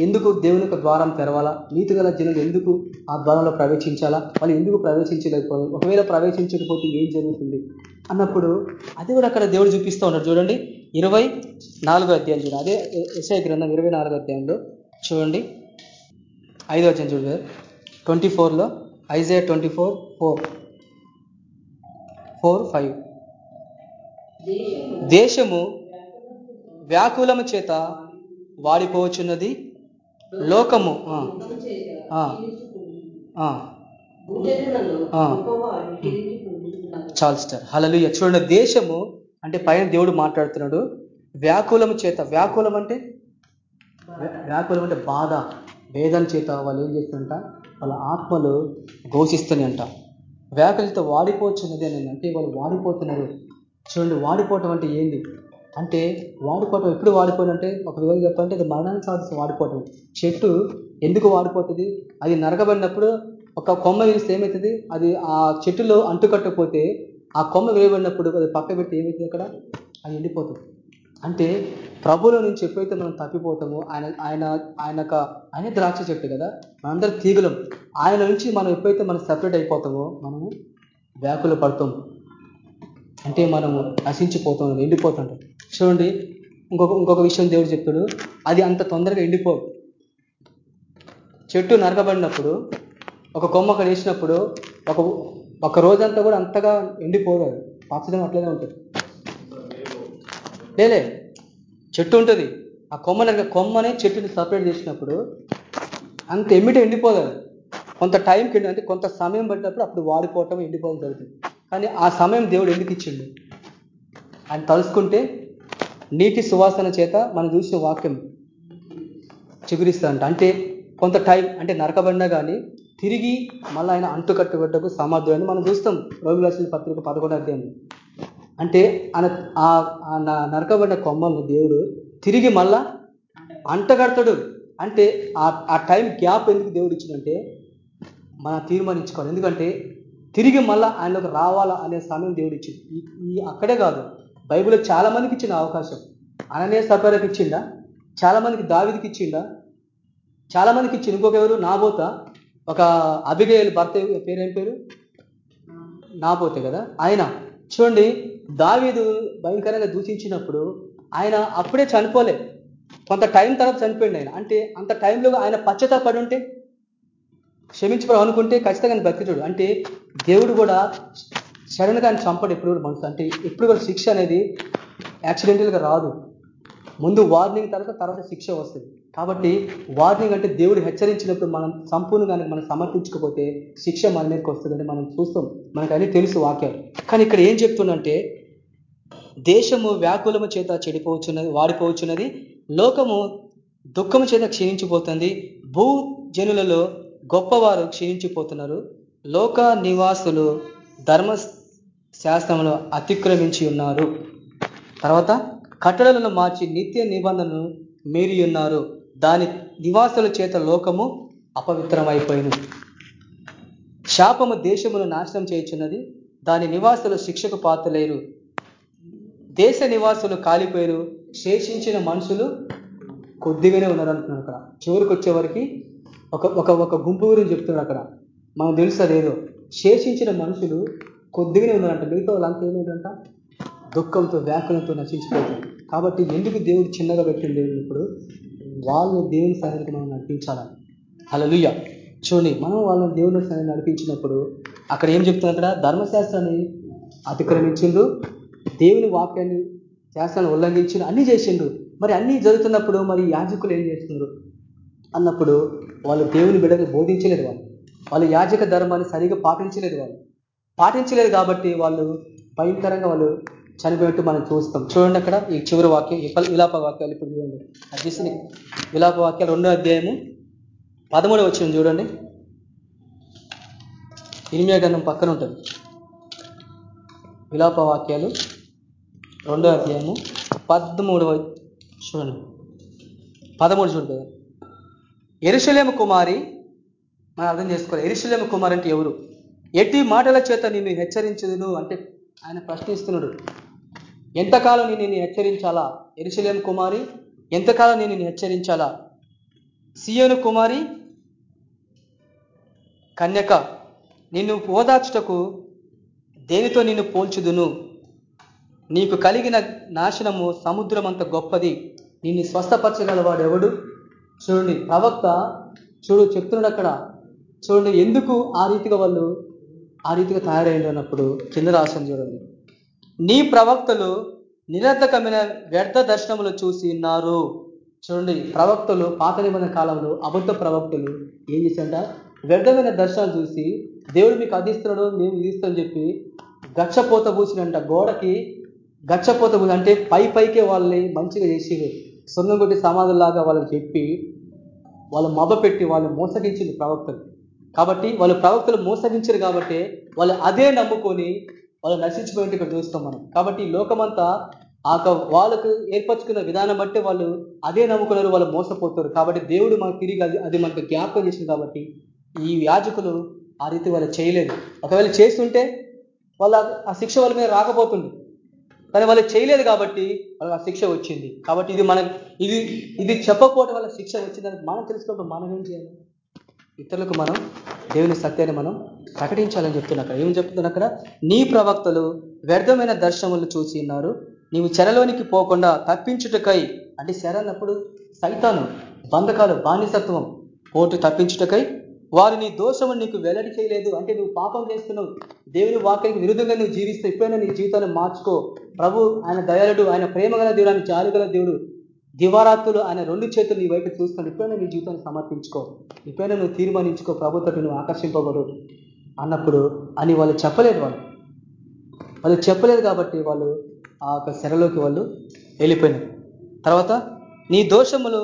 ఎందుకు దేవుని యొక్క ద్వారం తెరవాలా? నీతిగల జనులు ఎందుకు ఆ ద్వారంలో ప్రవేశించాలా? వాళ్ళు ఎందుకు ప్రవేశించలేకపోవాలి ఒకవేళ ప్రవేశించకపోతే ఏం జరుగుతుంది? అన్నప్పుడు అది కూడా అక్కడ దేవుడు చూపిస్తూ ఉన్నాడు. చూడండి ఇరవై నాలుగో అధ్యాయం చూడండి. అదే ఎస్ఐ గ్రంథం ఇరవై నాలుగో అధ్యాయంలో చూడండి. ఐదో అధ్యాయం చూడండి ట్వంటీ ఫోర్లో IJ twenty four four. Four five. దేశము వ్యాకులము చేత వాడిపోవచ్చున్నది లోకము. చాల్స్టర్ హలలుయ చూడండి దేశము అంటే పైన దేవుడు మాట్లాడుతున్నాడు. వ్యాకులం చేత వ్యాకులం అంటే? వ్యాకులం అంటే బాధ వేదన చేత వాళ్ళు ఏం చేస్తుంట వాళ్ళ ఆత్మలు ఘోషిస్తున్నాయంట. వ్యాకులతో వాడిపోతున్నది అని అంటే వాళ్ళు వాడిపోతున్నారు. చూడండి వాడిపోవటం అంటే ఏంది? అంటే వాడిపోవటం ఎప్పుడు వాడిపోవడం అంటే ఒక విధంగా చెప్పాలంటే అది మరణాన్ని సాధించి వాడిపోవటం. చెట్టు ఎందుకు వాడిపోతుంది? అది నరకబడినప్పుడు ఒక కొమ్మ వేస్తే ఏమవుతుంది? అది ఆ చెట్టులో అంటుకట్టకపోతే ఆ కొమ్మ వేయబడినప్పుడు అది పక్క పెట్టి ఏమవుతుంది అక్కడ? అది ఎండిపోతుంది. అంటే ప్రభుల నుంచి ఎప్పుడైతే మనం తప్పిపోతామో ఆయన ఆయన ఆయన ఆయన ద్రాక్ష చెట్టు కదా? మనందరం తీగలం. ఆయన నుంచి మనం ఎప్పుడైతే మనం సపరేట్ అయిపోతామో మనము వ్యాకులు పడతాం. అంటే మనము నశించిపోతాం ఎండిపోతుంటాం చూడండి ఇంకొక ఇంకొక విషయం దేవుడు చెప్తాడు. అది అంత తొందరగా ఎండిపోదు చెట్టు నరకబడినప్పుడు ఒక కొమ్మ అక్కడ వేసినప్పుడు ఒక ఒక రోజంతా కూడా అంతగా ఎండిపోదు అది. అట్లనే ఉంటుంది. లేలే చెట్టు ఉంటుంది. ఆ కొమ్మని కొమ్మని కొమ్మనే చెట్టుని సపరేట్ చేసినప్పుడు అంత ఎమ్మిటే ఎండిపోదు అది. కొంత టైంకి అంటే కొంత సమయం పట్టినప్పుడు అప్పుడు వాడిపోవటం ఎండిపోవడం జరుగుతుంది. కానీ ఆ సమయం దేవుడు ఎందుకు ఇచ్చిండు? ఆయన తలుసుకుంటే నీటి సువాసన చేత మనం చూసిన వాక్యం చిగురిస్తా అంటే కొంత టైం అంటే నరకబడినా కానీ తిరిగి మళ్ళీ ఆయన అంటుకట్టుబడ్డకు సమర్థుడని మనం చూస్తాం. రోగి రాసిన పత్రిక పదకొండు అధ్యాయం. అంటే ఆయన ఆ నరకబడిన కొమ్మల్ని దేవుడు తిరిగి మళ్ళా అంటగడతాడు. అంటే ఆ టైం గ్యాప్ ఎందుకు దేవుడు ఇచ్చిందంటే మనం తీర్మానించుకోవాలి. ఎందుకంటే తిరిగి మళ్ళా ఆయనకు రావాలా అనే సమయం దేవుడు ఇచ్చింది ఈ అక్కడే కాదు. బైబిల్లో చాలా మందికి ఇచ్చిన అవకాశం. అననే సపరకు ఇచ్చిండా? చాలా మందికి దావిదికి ఇచ్చిండా? చాలా మందికి ఇచ్చింది ఇంకొక ఎవరు? నాబోత. ఒక అభిగేయులు భర్త పేరేం పేరు? నాబోతే కదా? ఆయన. చూడండి దావీదు భయంకరంగా దూషించినప్పుడు ఆయన అప్పుడే చనిపోలే. కొంత టైం తర్వాత చనిపోయింది ఆయన. అంటే అంత టైంలో ఆయన పశ్చాత్తాపడి ఉంటే క్షమించుకోవడం అనుకుంటే ఖచ్చితంగా బ్రతికించడు అంటే దేవుడు కూడా సడన్గా ఆయన చంపడు ఎప్పుడు కూడా మనసు. అంటే ఎప్పుడు కూడా శిక్ష అనేది యాక్సిడెంటల్గా రాదు. ముందు వార్నింగ్ తర్వాత తర్వాత శిక్ష వస్తుంది. కాబట్టి వార్నింగ్ అంటే దేవుడు హెచ్చరించినప్పుడు మనం సంపూర్ణంగా మనం సమర్పించకపోతే శిక్ష మన మీదకి వస్తుందని మనం చూస్తాం. మనకు తెలుసు వాక్యాలు కానీ ఇక్కడ ఏం చెప్తుందంటే దేశము వ్యాకులము చేత చెడిపోవచ్చున్నది వాడిపోవచ్చున్నది లోకము దుఃఖము చేత క్షీణించిపోతుంది భూ జనులలో గొప్పవారు క్షీణించిపోతున్నారు లోక నివాసులు ధర్మ శాస్త్రంలో అతిక్రమించి ఉన్నారు. తర్వాత కట్టడలను మార్చి నిత్య నిబంధనను మీరి ఉన్నారు దాని నివాసుల చేత లోకము అపవిత్రమైపోయింది శాపము దేశమును నాశనం చేయుచున్నది దాని నివాసులు శిక్షకు పాత్రలేరు. దేశ నివాసులు కాలిపోయారు శేషించిన మనుషులు కొద్దిగానే ఉన్నారు అంటున్నారు అక్కడ. చివరికి వచ్చేవరకు ఒక ఒక ఒక గుంపు గురించి చెప్తున్నాడు అక్కడ. మనకు తెలుసు అదేదో? శేషించిన మనుషులు కొద్దిగానే ఉన్నారంట. మిగతా వాళ్ళంతా ఏమైందంట? దుఃఖంతో వ్యాకులంతో నశించిపోతుంది కాబట్టి ఎందుకు దేవుడు చిన్నగా పెట్టిన దేవుడు ఇప్పుడు? వాళ్ళు దేవుని సహాయానికి మనం నడిపించాలని అలలుయ్య చూడండి మనం వాళ్ళని దేవుని సహాయం నడిపించినప్పుడు అక్కడ ఏం చెప్తున్నా అక్కడ ధర్మశాస్త్రాన్ని అతిక్రమించిండు దేవుని వాక్యాన్ని శాస్త్రాన్ని ఉల్లంఘించిండు అన్నీ చేసిండు మరి అన్నీ జరుగుతున్నప్పుడు మరి యాజకులు ఏం చేస్తున్నారు అన్నప్పుడు వాళ్ళు దేవుని బిడ్డకు బోధించలేదు వాళ్ళు. వాళ్ళు యాజక ధర్మాన్ని సరిగా పాటించలేదు వాళ్ళు. పాటించలేదు కాబట్టి వాళ్ళు భయంకరంగా వాళ్ళు చనిపోయినట్టు మనం చూస్తాం. చూడండి అక్కడ ఈ చివరి వాక్యం విలాప వాక్యాలు ఇప్పుడు చూడండి. అది విలాప వాక్యాలు రెండో అధ్యాయము పదమూడు వచ్చిన చూడండి. ఇనిమియా గంధం పక్కన ఉంటుంది. విలాప వాక్యాలు రెండో అధ్యాయము పదమూడవ చూడండి. పదమూడు చూడండి ఎరుశలేము కుమారి మనం అర్థం చేసుకోవాలి. ఎరుశలేము కుమారి అంటే ఎవరు? ఎట్టి మాటల చేత నిన్ను హెచ్చరించదును? అంటే ఆయన ప్రశ్నిస్తున్నాడు. ఎంతకాలం నేను నిన్ను హెచ్చరించాలా? ఎరుసలేం కుమారి ఎంతకాలం నేను నిన్ను హెచ్చరించాలా? సియోను కుమారి కన్యక నిన్ను ఓదార్చుటకు దేనితో నిన్ను పోల్చుదును? నీకు కలిగిన నాశనము సముద్రం అంత గొప్పది. నిన్ను స్వస్థపరచగలవాడు ఎవడు చూడండి ప్రవక్త చూడు చెప్తున్నాడు అక్కడ చూడండి ఎందుకు ఆ రీతిగా వాళ్ళు ఆ రీతిగా తయారైంది అన్నప్పుడు? కింద రాసింది చూడండి. నీ ప్రవక్తలు నిరర్ధకమైన వ్యర్థ దర్శనములు చూసి ఉన్నారు. చూడండి ప్రవక్తలు పాత నిబంధన కాలంలో అబద్ధ ప్రవక్తలు ఏం చేశారంట? వ్యర్థమైన దర్శనాలు చూసి దేవుడు మీకు అందిస్తున్నాడు మేము ఇదిస్తామని చెప్పి గచ్చపోత పూసినంట గోడకి గచ్చపోత పూసి అంటే పై పైకే వాళ్ళని మంచిగా చేసేది సున్నం కొట్టి సమాధుల్లాగా వాళ్ళకి చెప్పి వాళ్ళు మభ పెట్టి వాళ్ళు మోసగించింది ప్రవక్తలు. కాబట్టి వాళ్ళు ప్రవక్తలు మోసగించారు కాబట్టి వాళ్ళు అదే నమ్ముకొని వాళ్ళు నశించిపోయింటే ఇక్కడ చూస్తాం మనం. కాబట్టి ఈ లోకమంతా ఆ వాళ్ళకు ఏర్పరచుకున్న విధానం బట్టి వాళ్ళు అదే నమ్ముకున్నారు వాళ్ళు మోసపోతారు. కాబట్టి దేవుడు మనకు తిరిగి అది అది మనకు జ్ఞాపకం చేసింది కాబట్టి ఈ యాజకులు ఆ రీతి వాళ్ళు చేయలేదు. ఒకవేళ చేస్తుంటే వాళ్ళ ఆ శిక్ష వాళ్ళ మీద రాకపోతుంది కానీ వాళ్ళు చేయలేదు కాబట్టి వాళ్ళకి ఆ శిక్ష వచ్చింది. కాబట్టి ఇది మన ఇది ఇది చెప్పకపోవడం వల్ల శిక్ష వచ్చిందని మనం తెలుసుకోవడం మనం ఏం చేయాలి? ఇతరులకు మనం దేవుని సత్యాన్ని మనం ప్రకటించాలని చెప్తున్నా అక్కడ. ఏం చెప్తున్నా అక్కడ? నీ ప్రవక్తలు వ్యర్థమైన దర్శనములు చూసి ఉన్నారు. నీవు చెరలోనికి పోకుండా తప్పించుటకై అంటే చెర అన్నప్పుడు సైతాను బంధకాలు బానిసత్వం పోటు తప్పించుటకై వారు నీ దోషము నీకు వెల్లడి చేయలేదు. అంటే నువ్వు పాపం చేస్తున్నావు. దేవుని వాక్యానికి విరుద్ధంగా నువ్వు జీవిస్తే ఎప్పుడైనా నీ జీవితాన్ని మార్చుకో. ప్రభు ఆయన దయాళుడు ఆయన ప్రేమ గల దేవుడు ఆయన జాలుగల దేవుడు. దివారాత్రులు ఆయన రెండు చేతులు నీ వైపు చూస్తాను ఇప్పుడైనా నీ జీవితాన్ని సమర్పించుకో. ఇప్పుడైనా నువ్వు తీర్మానించుకో. ప్రభుత్వం నువ్వు ఆకర్షింపబడు అన్నప్పుడు అని వాళ్ళు చెప్పలేదు వాళ్ళు. వాళ్ళు చెప్పలేదు కాబట్టి వాళ్ళు ఆ యొక్క శరలోకి వాళ్ళు వెళ్ళిపోయినారు. తర్వాత నీ దోషములు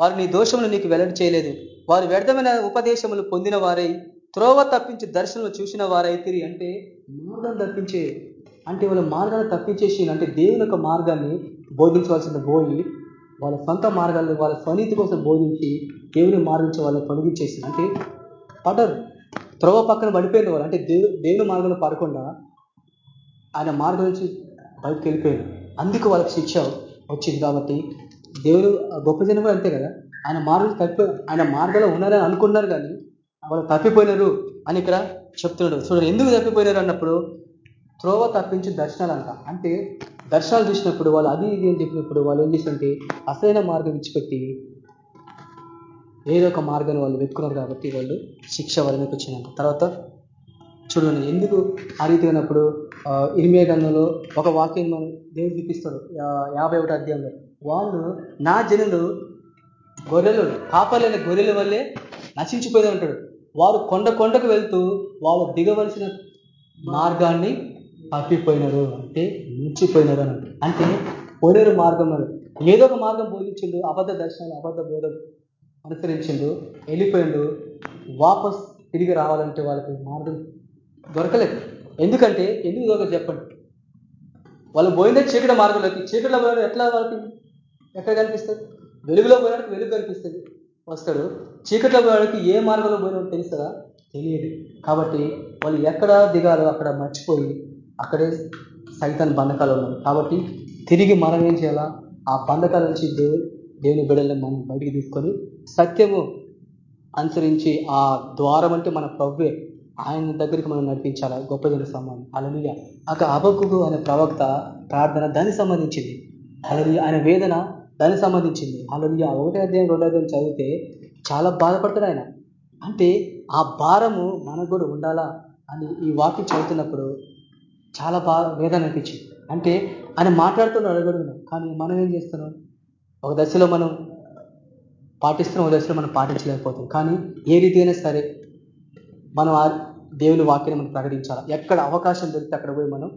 వారు నీ దోషములు నీకు వెల్లడి చేయలేదు. వారు వ్యర్థమైన ఉపదేశములు పొందిన వారై త్రోవ తప్పించి దర్శనలు చూసిన వారైతిరి అంటే మార్గం తప్పించే అంటే వాళ్ళ మార్గాన్ని తప్పించేసి అంటే దేవుని యొక్క మార్గాన్ని బోధించవలసిన బోయి వాళ్ళ సొంత మార్గాల్లో వాళ్ళ స్వనీతి కోసం బోధించి దేవుని మార్గించి వాళ్ళని తొలగించేసి అంటే పడరు త్రోవ పక్కన పడిపోయిన వాళ్ళు. అంటే దేవు దేవుని మార్గంలో పడకుండా ఆయన మార్గం నుంచి బయటకు వెళ్ళిపోయారు అందుకు వాళ్ళకి శిక్ష వచ్చింది కాబట్టి దేవుడు గొప్ప జనం కూడా అంతే కదా. ఆయన మార్గం తప్పి ఆయన మార్గంలో ఉన్నారని అనుకున్నారు కానీ వాళ్ళు తప్పిపోయినారు అని ఇక్కడ చెప్తున్నాడు. చూడండి ఎందుకు తప్పిపోయినారు అన్నప్పుడు త్రోవ తప్పించి దర్శనాలు అంట అంటే దర్శనాలు చూసినప్పుడు వాళ్ళు అది ఇది అని చెప్పినప్పుడు వాళ్ళు ఏం చేస్తుంటే అసలైన మార్గం ఇచ్చిపెట్టి ఏదో ఒక మార్గాన్ని వాళ్ళు వెతుకున్నారు కాబట్టి వాళ్ళు శిక్ష వాళ్ళ మీకు వచ్చిందంట. తర్వాత చూడండి ఎందుకు ఆ రీతి అన్నప్పుడు ఇరిమే గంధంలో ఒక వాక్యం మనం దేవుడు చూపిస్తాడు. యాభై ఒకటి అధ్యాయంలో. వాళ్ళు నా జనులు గొర్రెలు కాపలేని గొర్రెల వల్లే నశించిపోయింది అంటాడు. వారు కొండ కొండకు వెళ్తూ వాళ్ళు దిగవలసిన మార్గాన్ని తప్పిపోయినారు అంటే మించిపోయినారు అని అంటే పోయినారు మార్గం ఏదో ఒక మార్గం బోధించిండు అబద్ధ దర్శనాలు అబద్ధ బోధ అనుసరించిండు వెళ్ళిపోయిండు వాపస్ తిరిగి రావాలంటే వాళ్ళకి మార్గం దొరకలేదు. ఎందుకంటే ఎందుకు దొరకదు చెప్పండి. వాళ్ళు పోయిందే చీకటి మార్గంలోకి. చీకటిలో పోయినాడు ఎట్లా వాళ్ళకి ఎక్కడ కనిపిస్తుంది? వెలుగులో పోయినాడికి వెలుగు కనిపిస్తుంది. వస్తాడు. చీకట్లో పోయినాడికి ఏ మార్గంలో పోయినా తెలుస్తుందా? తెలియదు. కాబట్టి వాళ్ళు ఎక్కడ దిగాలో అక్కడ మర్చిపోయి అక్కడే సైతాన్ బంధకాలు ఉన్నారు కాబట్టి తిరిగి మనం ఏం చేయాలా? ఆ బంధకాల నుంచి దేవుడు దేవుని బిడ్డల్ని మనం బయటికి తీసుకొని సత్యము అనుసరించి ఆ ద్వారం అంటే మన ప్రవ్వే ఆయన దగ్గరికి మనం నడిపించాలా? గొప్ప జన సమానం అలలియ అక్కడ అబక్కు అనే ప్రవక్త ప్రార్థన దానికి సంబంధించింది. అలలియ ఆయన వేదన దానికి సంబంధించింది. అలలియ ఒకటే అధ్యాయం రెండో అధ్యాయం చదివితే చాలా బాధపడతాడు ఆయన. అంటే ఆ భారము మనకు కూడా ఉండాలా? అని ఈ వాక్యం చదువుతున్నప్పుడు చాలా బాగా వేదన అనిపించింది. అంటే ఆయన మాట్లాడుతున్నాడు అడగడుగున్నాం కానీ మనం ఏం చేస్తున్నాం? ఒక దశలో మనం పాటిస్తున్నాం ఒక దశలో మనం పాటించలేకపోతాం కానీ ఏ రీతి అయినా సరే మనం ఆ దేవుని వాక్యాన్ని మనం ప్రకటించాలా? ఎక్కడ అవకాశం దొరికితే అక్కడ పోయి మనం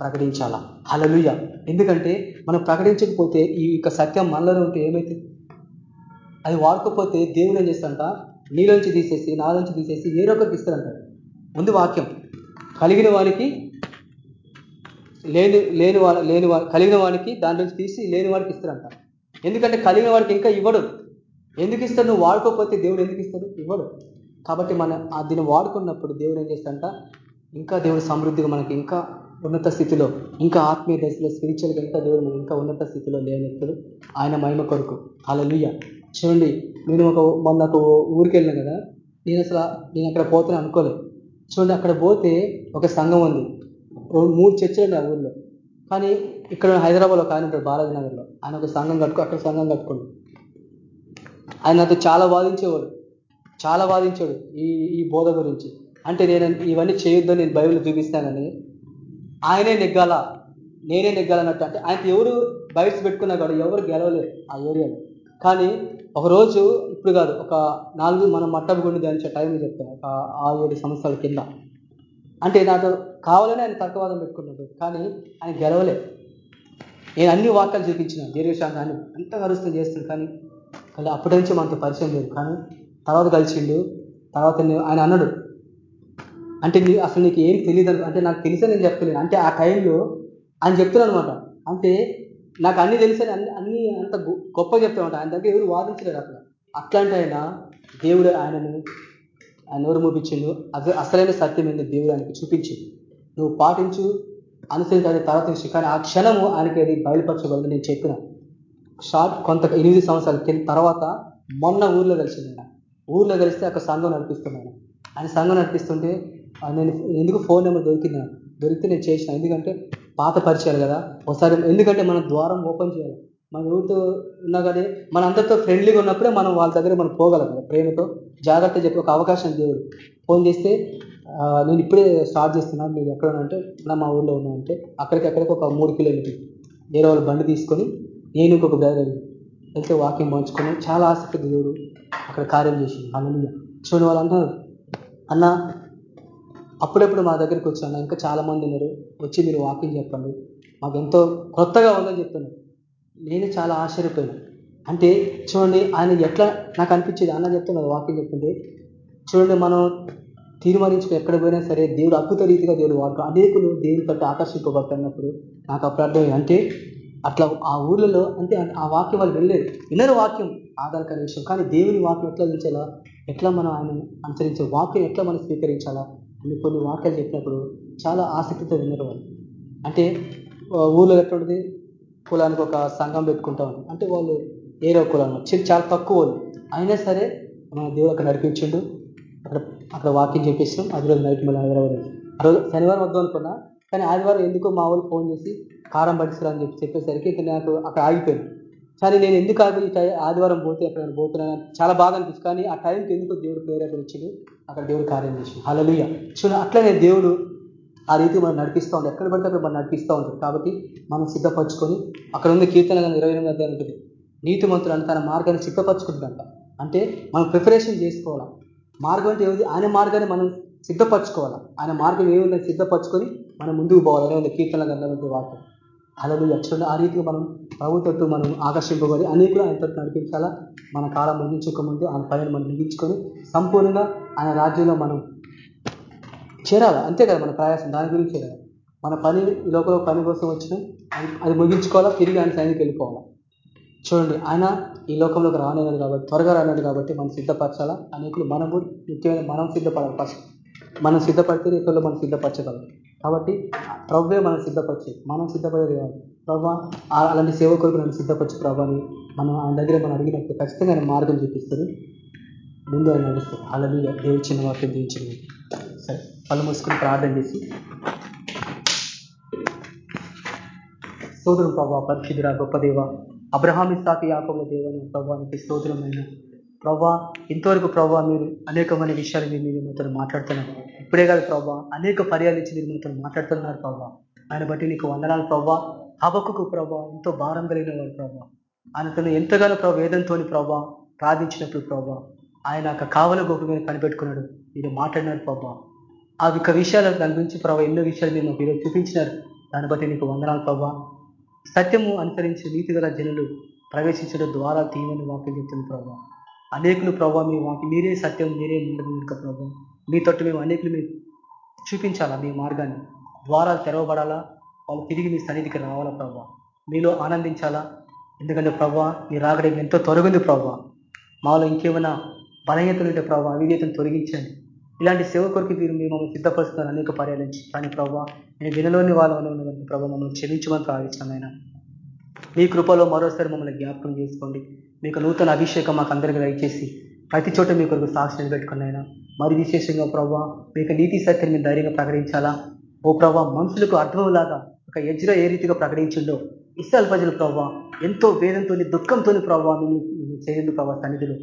ప్రకటించాలా? హలలుయ ఎందుకంటే మనం ప్రకటించకపోతే ఈ యొక్క సత్యం మనలో ఉంటే ఏమైతుంది అది వాడుకోకపోతే దేవుడు ఏం చేస్తాడంట? నీలోంచి తీసేసి నాలోంచి తీసేసి వేరొకరికి ఇస్తాడంటాడు ముందు వాక్యం. కలిగిన వారికి లేని లేని వాళ్ళ లేని కలిగిన వాడికి దాని నుంచి తీసి లేని వాడికి ఇస్తారంట ఎందుకంటే కలిగిన వాడికి ఇంకా ఇవ్వడు. ఎందుకు ఇస్తాడు? నువ్వు వాడుకోకపోతే దేవుడు ఎందుకు ఇస్తాడు? ఇవ్వడు. కాబట్టి మన దీన్ని వాడుకున్నప్పుడు దేవుడు ఏం చేస్తాడంట? ఇంకా దేవుడు సమృద్ధిగా మనకి ఇంకా ఉన్నత స్థితిలో ఇంకా ఆత్మీయ దశలో స్పిరిచువల్గా ఇంకా దేవుడు ఇంకా ఉన్నత స్థితిలో లేనప్పుడు ఆయన మహిమ కొరకు అలా చూడండి నేను ఒక మొన్న ఒక ఊరికి వెళ్ళినా కదా నేను అసలు నేను అక్కడ పోతాను అనుకోలేదు చూడండి అక్కడ పోతే ఒక సంఘం ఉంది. మూడు చర్చలు ఆ ఊర్లో. కానీ ఇక్కడ హైదరాబాద్లో ఒక ఆయన ఉంటాడు బాలాజీ నగర్లో ఆయన ఒక సంఘం కట్టుకో అక్కడ సంఘం కట్టుకోండి ఆయన నాతో చాలా వాదించేవాడు. చాలా వాదించాడు ఈ ఈ బోధ గురించి. అంటే నేను ఇవన్నీ చేయొద్దని నేను బైబిల్ చూపిస్తానని ఆయనే నెగ్గాల. నేనే నెగ్గాలన్నట్టు. అంటే ఆయన ఎవరు బయట పెట్టుకున్నా కూడా ఎవరు గెలవలేరు ఆ ఏరియాలో. కానీ ఒకరోజు ఇప్పుడు కాదు ఒక నాలుగు మనం మట్టపు గుండి దాని టైం చెప్తాను. ఒక ఆరు ఏడు సంవత్సరాల కింద. అంటే నాతో కావాలని ఆయన తర్కవాదం పెట్టుకున్నాడు. కానీ ఆయన గెలవలే. నేను అన్ని వాక్యాలు చూపించిన దీర్ఘశాంతాన్ని అంత కలుస్తుంది చేస్తుంది కానీ కానీ అప్పటి నుంచి మనతో పరిచయం లేదు. కానీ తర్వాత కలిసిండు. తర్వాత నేను- ఆయన అన్నాడు. అంటే నీ అసలు నీకు ఏం తెలియదు అంటే నాకు తెలిసే నేను చెప్పలేను. అంటే ఆ టైంలో ఆయన చెప్తున్నాను అనమాట అంటే నాకు అన్ని తెలిసని అన్ని అన్ని అంత గొ- గొప్ప చెప్తామంట ఆయన దగ్గర ఎవరు వాదించలేరు అక్కడ అట్లాంటి ఆయన దేవుడు ఆయనను ఆయన నోరు మూపించిండు. అసలు అసలైన సత్యం ఏందో దేవుడు ఆయనకి చూపించింది నువ్వు పాటించు అనుసరించాలి తర్వాత విషయం కానీ ఆ క్షణము ఆయనకి అది బయలుపరచబడింది నేను చెప్పిన. షార్ట్ కొంత ఎనిమిది సంవత్సరాల కింద తర్వాత మొన్న ఊర్లో కలిసింది ఆయన. ఊర్లో కలిస్తే అక్కడ సంఘం నడిపిస్తున్నాను ఆయన. సంఘం నడిపిస్తుంటే నేను ఎందుకు ఫోన్ నెంబర్ దొరికింది దొరికితే నేను చేసిన. ఎందుకంటే పాత పరిచయాలు కదా. ఒకసారి ఎందుకంటే మనం ద్వారం ఓపెన్ చేయాలి. మన ఊరితో ఉన్నా కానీ మన అందరితో ఫ్రెండ్లీగా ఉన్నప్పుడే మనం వాళ్ళ దగ్గర మనం పోగలం కదా ప్రేమతో. జాగ్రత్త చెప్పి ఒక అవకాశం దేవుడు. ఫోన్ చేస్తే నేను ఇప్పుడే స్టార్ట్ చేస్తున్నాను మీరు ఎక్కడ ఉన్నా అంటే మా ఊర్లో ఉన్నా అంటే అక్కడికి అక్కడికి ఒక మూడు కిలోమీటర్లు. వేరే వాళ్ళ బండి తీసుకొని నేను ఇంకొక బ్రదర్ వెళ్తే వాకింగ్ పంచుకొని చాలా ఆసక్తి దేవుడు అక్కడ కార్యం చేసింది అన్నయ్య చూడండి వాళ్ళు అంటున్నారు అన్న అప్పుడప్పుడు మా దగ్గరికి వచ్చాను ఇంకా చాలామంది ఉన్నారు. వచ్చి మీరు వాకింగ్ చెప్పండి. మాకు ఎంతో కొత్తగా ఉందని చెప్తున్నారు. నేను చాలా ఆశ్చర్యపోయాను. అంటే చూడండి ఆయన ఎట్లా నాకు అనిపించేది? అన్న చెప్తున్నారు వాకింగ్ చెప్తుంటే చూడండి మనం తీర్మానించుకుని ఎక్కడ పోయినా సరే దేవుడు అద్భుత రీతిగా దేవుడు వాడుకో అనేకులు దేవుని తట్టు ఆకర్షింపబడుతున్నప్పుడు నాకు అప్పుడు అర్థమైంది అంటే అట్లా ఆ ఊర్లలో అంటే ఆ వాక్యం వాళ్ళు వినలేదు వినరు వాక్యం ఆధారకరమైన విషయం. కానీ దేవుని వాక్యం ఎట్లా ఉంచాలా ఎట్లా మనం ఆయన అనుసరించే వాక్యం ఎట్లా మనం స్వీకరించాలా? అని కొన్ని వాక్యాలు చెప్పినప్పుడు చాలా ఆసక్తితో విన్నారు వాళ్ళు. అంటే ఊళ్ళో ఊర్లో కులానికి ఒక సంఘం పెట్టుకుంటా ఉంటాం అంటే వాళ్ళు ఏరో కులం. చిన్న చాలా తక్కువ వాళ్ళు. అయినా సరే మన దేవుడు అక్కడ నడిపించిండు. అక్కడ అక్కడ వాకింగ్ చెప్పేసినాం. అది రోజు నైట్ మళ్ళీ హైదరాబాద్ ఆ రోజు శనివారం వద్దాం అనుకున్నా కానీ ఆదివారం ఎందుకో మా వాళ్ళు ఫోన్ చేసి కారం పడిస్తురా అని చెప్పి చెప్పేసరికి ఇక నాకు అక్కడ ఆగిపోయింది కానీ నేను ఎందుకు ఆగి ఆదివారం పోతే అక్కడ పోతున్నాను చాలా బాగా అనిపించింది. కానీ ఆ టైంకి ఎందుకు దేవుడు ప్రేరేపణ ఇచ్చింది అక్కడ దేవుడు కార్యం చేసింది హలలుయ చూడండి అట్లనే దేవుడు ఆ రీతి మనం నడిపిస్తూ ఉంటాడు ఎక్కడ పడితే అక్కడ మనం నడిపిస్తూ ఉంటాడు కాబట్టి మనం సిద్ధపరచుకొని అక్కడ ఉన్న కీర్తన ఇరవై ఎనిమిది అధ్యాయం ఉంటుంది. నీతిమంతుడు అని తన మార్గాన్ని సిద్ధపరచుకుంటుందంట అంటే మనం ప్రిపరేషన్ చేసుకోవాలి? మార్గం అంటే ఏమిటి? ఆయన మార్గాన్ని మనం సిద్ధపరచుకోవాలి? ఆయన మార్గం ఏముందని సిద్ధపరచుకొని మనం ముందుకు పోవాలి. ఉంది కీర్తన గ్రంథం వాక్యం. అలాగే చూడండి ఆ రీతిగా మనం ప్రభుత్వం మనం ఆకర్షింపబడి అనేకులు ఆయనతో నడిపించాలా? మన కాలం ముగించక ముందు ఆయన పనిని మనం ముగించుకొని సంపూర్ణంగా ఆయన రాజ్యంలో మనం చేరాలి? అంతే కదా మన ప్రయాసం. దాని గురించి చేరాలి? మన పని ఈ లోపల పని కోసం వచ్చిన అది ముగించుకోవాలా? తిరిగి ఆయన సైన్కి వెళ్ళిపోవాలా? చూడండి ఆయన ఈ లోకంలోకి రానేది కాబట్టి త్వరగా రానేది కాబట్టి మనం సిద్ధపరచాలా? అనేకులు మనం కూడా ముఖ్యమైన మనం సిద్ధపడాలి ఫస్ట్ మనం సిద్ధపడితే ఇతరులు మనం సిద్ధపరచగలం కాబట్టి ప్రభువే మనం సిద్ధపరిచే మనం సిద్ధపడేది కాదు. ప్రభా అలాంటి సేవ కొరకు నన్ను సిద్ధపరచు ప్రభా అని మనం ఆయన దగ్గర మనం అడిగినప్పుడు ఖచ్చితంగా ఆయన మార్గం చూపిస్తారు ముందు ఆయన నడుస్తారు అలాగే దేవుడు చిన్న వాక్యం దీవించింది సరే పళ్ళు మూసుకుని ప్రార్థన చేసి. సోదరు ప్రభా పరిశుద్ధురా గొప్ప దేవ అబ్రహాం ఇస్సాకి యాకోబుల దేవని ప్రభానికి స్తోత్రమైన ప్రభా ఇంతవరకు ప్రభా మీరు అనేకమైన విషయాలు మీరు మీరు మీతో మాట్లాడుతున్నారు. ఇప్పుడే కాదు ప్రభా అనేక పర్యాలు ఇచ్చి మీరు మాతో మాట్లాడుతున్నారు ప్రభా ఆయన బట్టి నీకు వందనాలు ప్రభా హబకుకు ప్రభా ఎంతో భారం కలిగిన వాడు ప్రభా తను ఎంతగానో ప్రభా వేదంతో ప్రభా ప్రార్థించినప్పుడు ప్రభా ఆయన యొక్క కావల గోపు మీద కనిపెట్టుకున్నాడు. మీరు మాట్లాడినారు ప్రభా ఆ యొక్క విషయాలు దాని గురించి ప్రభావ ఎన్నో విషయాలు మీరు మాకు ఈరోజు చూపించినారు. దాన్ని బట్టి నీకు వందనాలు ప్రభా సత్యము అనుసరించి నీతి గల జనులు ప్రవేశించడం ద్వారా తీయమని వాక్యం చెప్తుంది ప్రభా. అనేకులు ప్రభావ మీ వాకి మీరే సత్యం మీరే మార్గం కనుక ప్రభా. మీ తట్టు మేము అనేకులు మీరు చూపించాలా మీ మార్గాన్ని? ద్వారాలు తెరవబడాలా? వాళ్ళు తిరిగి మీ సన్నిధికి రావాలా ప్రభా? మీలో ఆనందించాలా? ఎందుకంటే ప్రభా మీ రాకడం ఎంతో తొలగింది ప్రభా. మాలో ఇంకేమైనా బలహీనతలు ఉంటే ప్రభావ అవిధేతను తొలగించండి. ఇలాంటి సేవ కొరకు మీరు మిమ్మల్ని సిద్ధపరుస్తున్నారు అనేక పర్యాలించి కానీ ప్రభావ నేను వినలోని వాళ్ళ వల్ల ప్రభావ మమ్మల్ని క్షమించమని ప్రార్థిస్తున్నాను మీ కృపలో మరోసారి మమ్మల్ని జ్ఞాపకం చేసుకోండి. మీకు నూతన అభిషేకం మాకు అందరికీ దయచేసి ప్రతి చోట మీ కొరకు సాక్షి నిలబెట్టుకున్నాయినా మరి విశేషంగా ప్రభావ మీకు నీతి సత్యం మీరు ధైర్యంగా ప్రకటించాలా? ఓ ప్రభావ మనుషులకు అర్థంలాగా ఒక ఎజ్ర ఏ రీతిగా ప్రకటించిండో. ఇస్రాయల్ ప్రజలు ప్రభావ ఎంతో వేదంతో దుఃఖంతో ప్రభావ మిమ్మల్ని చేయండి ప్రభావ సన్నిధిలో.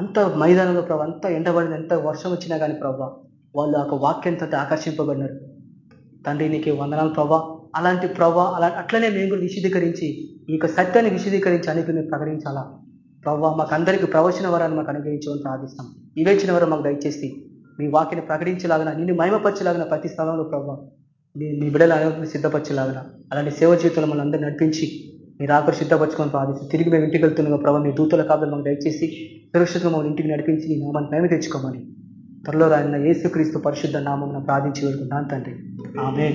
అంత మైదానంలో ప్రభావ అంత ఎండబడింది ఎంత వర్షం వచ్చినా కానీ ప్రభా వాళ్ళు ఆ వాక్యంతో ఆకర్షింపబడినారు. తండ్రి నీకు వందనాలు ప్రభా. అలాంటి ప్రభా అలా అట్లనే మేము కూడా విశదీకరించి ఈ యొక్క సత్యాన్ని విశదీకరించి అనేక మేము ప్రకటించాలా? ప్రభా మాకు అందరికీ ప్రవచన వరాన్ని మాకు అనుగ్రహించమని ప్రార్థిస్తాం. వివేచన వరం మాకు దయచేసి మీ వాక్యని ప్రకటించలాగిన నిన్ను మహిమపరచలాగిన ప్రతి స్థలంలో ప్రభావ మీ బిడ్డల ఆరోగ్యం సిద్ధపరచేలాగా అలాంటి సేవ జీవితంలో మనం నడిపించి మీరు ఆఖరు సిద్ధపరచుకొని ప్రార్థించి తిరిగి మేము ఇంటికి వెళ్తున్నాం. ప్రభావ మీ దూతల కాపులు మాకు దయచేసి సురక్షితంగా మమ్మల్ని ఇంటికి నడిపించి నీ నామాన్ని మేము తెచ్చుకోమని. త్వరలో రాయన యేసుక్రీస్తు పరిశుద్ధ నామం ప్రార్థించి వెళ్తున్నాను తండ్రి. ఆమె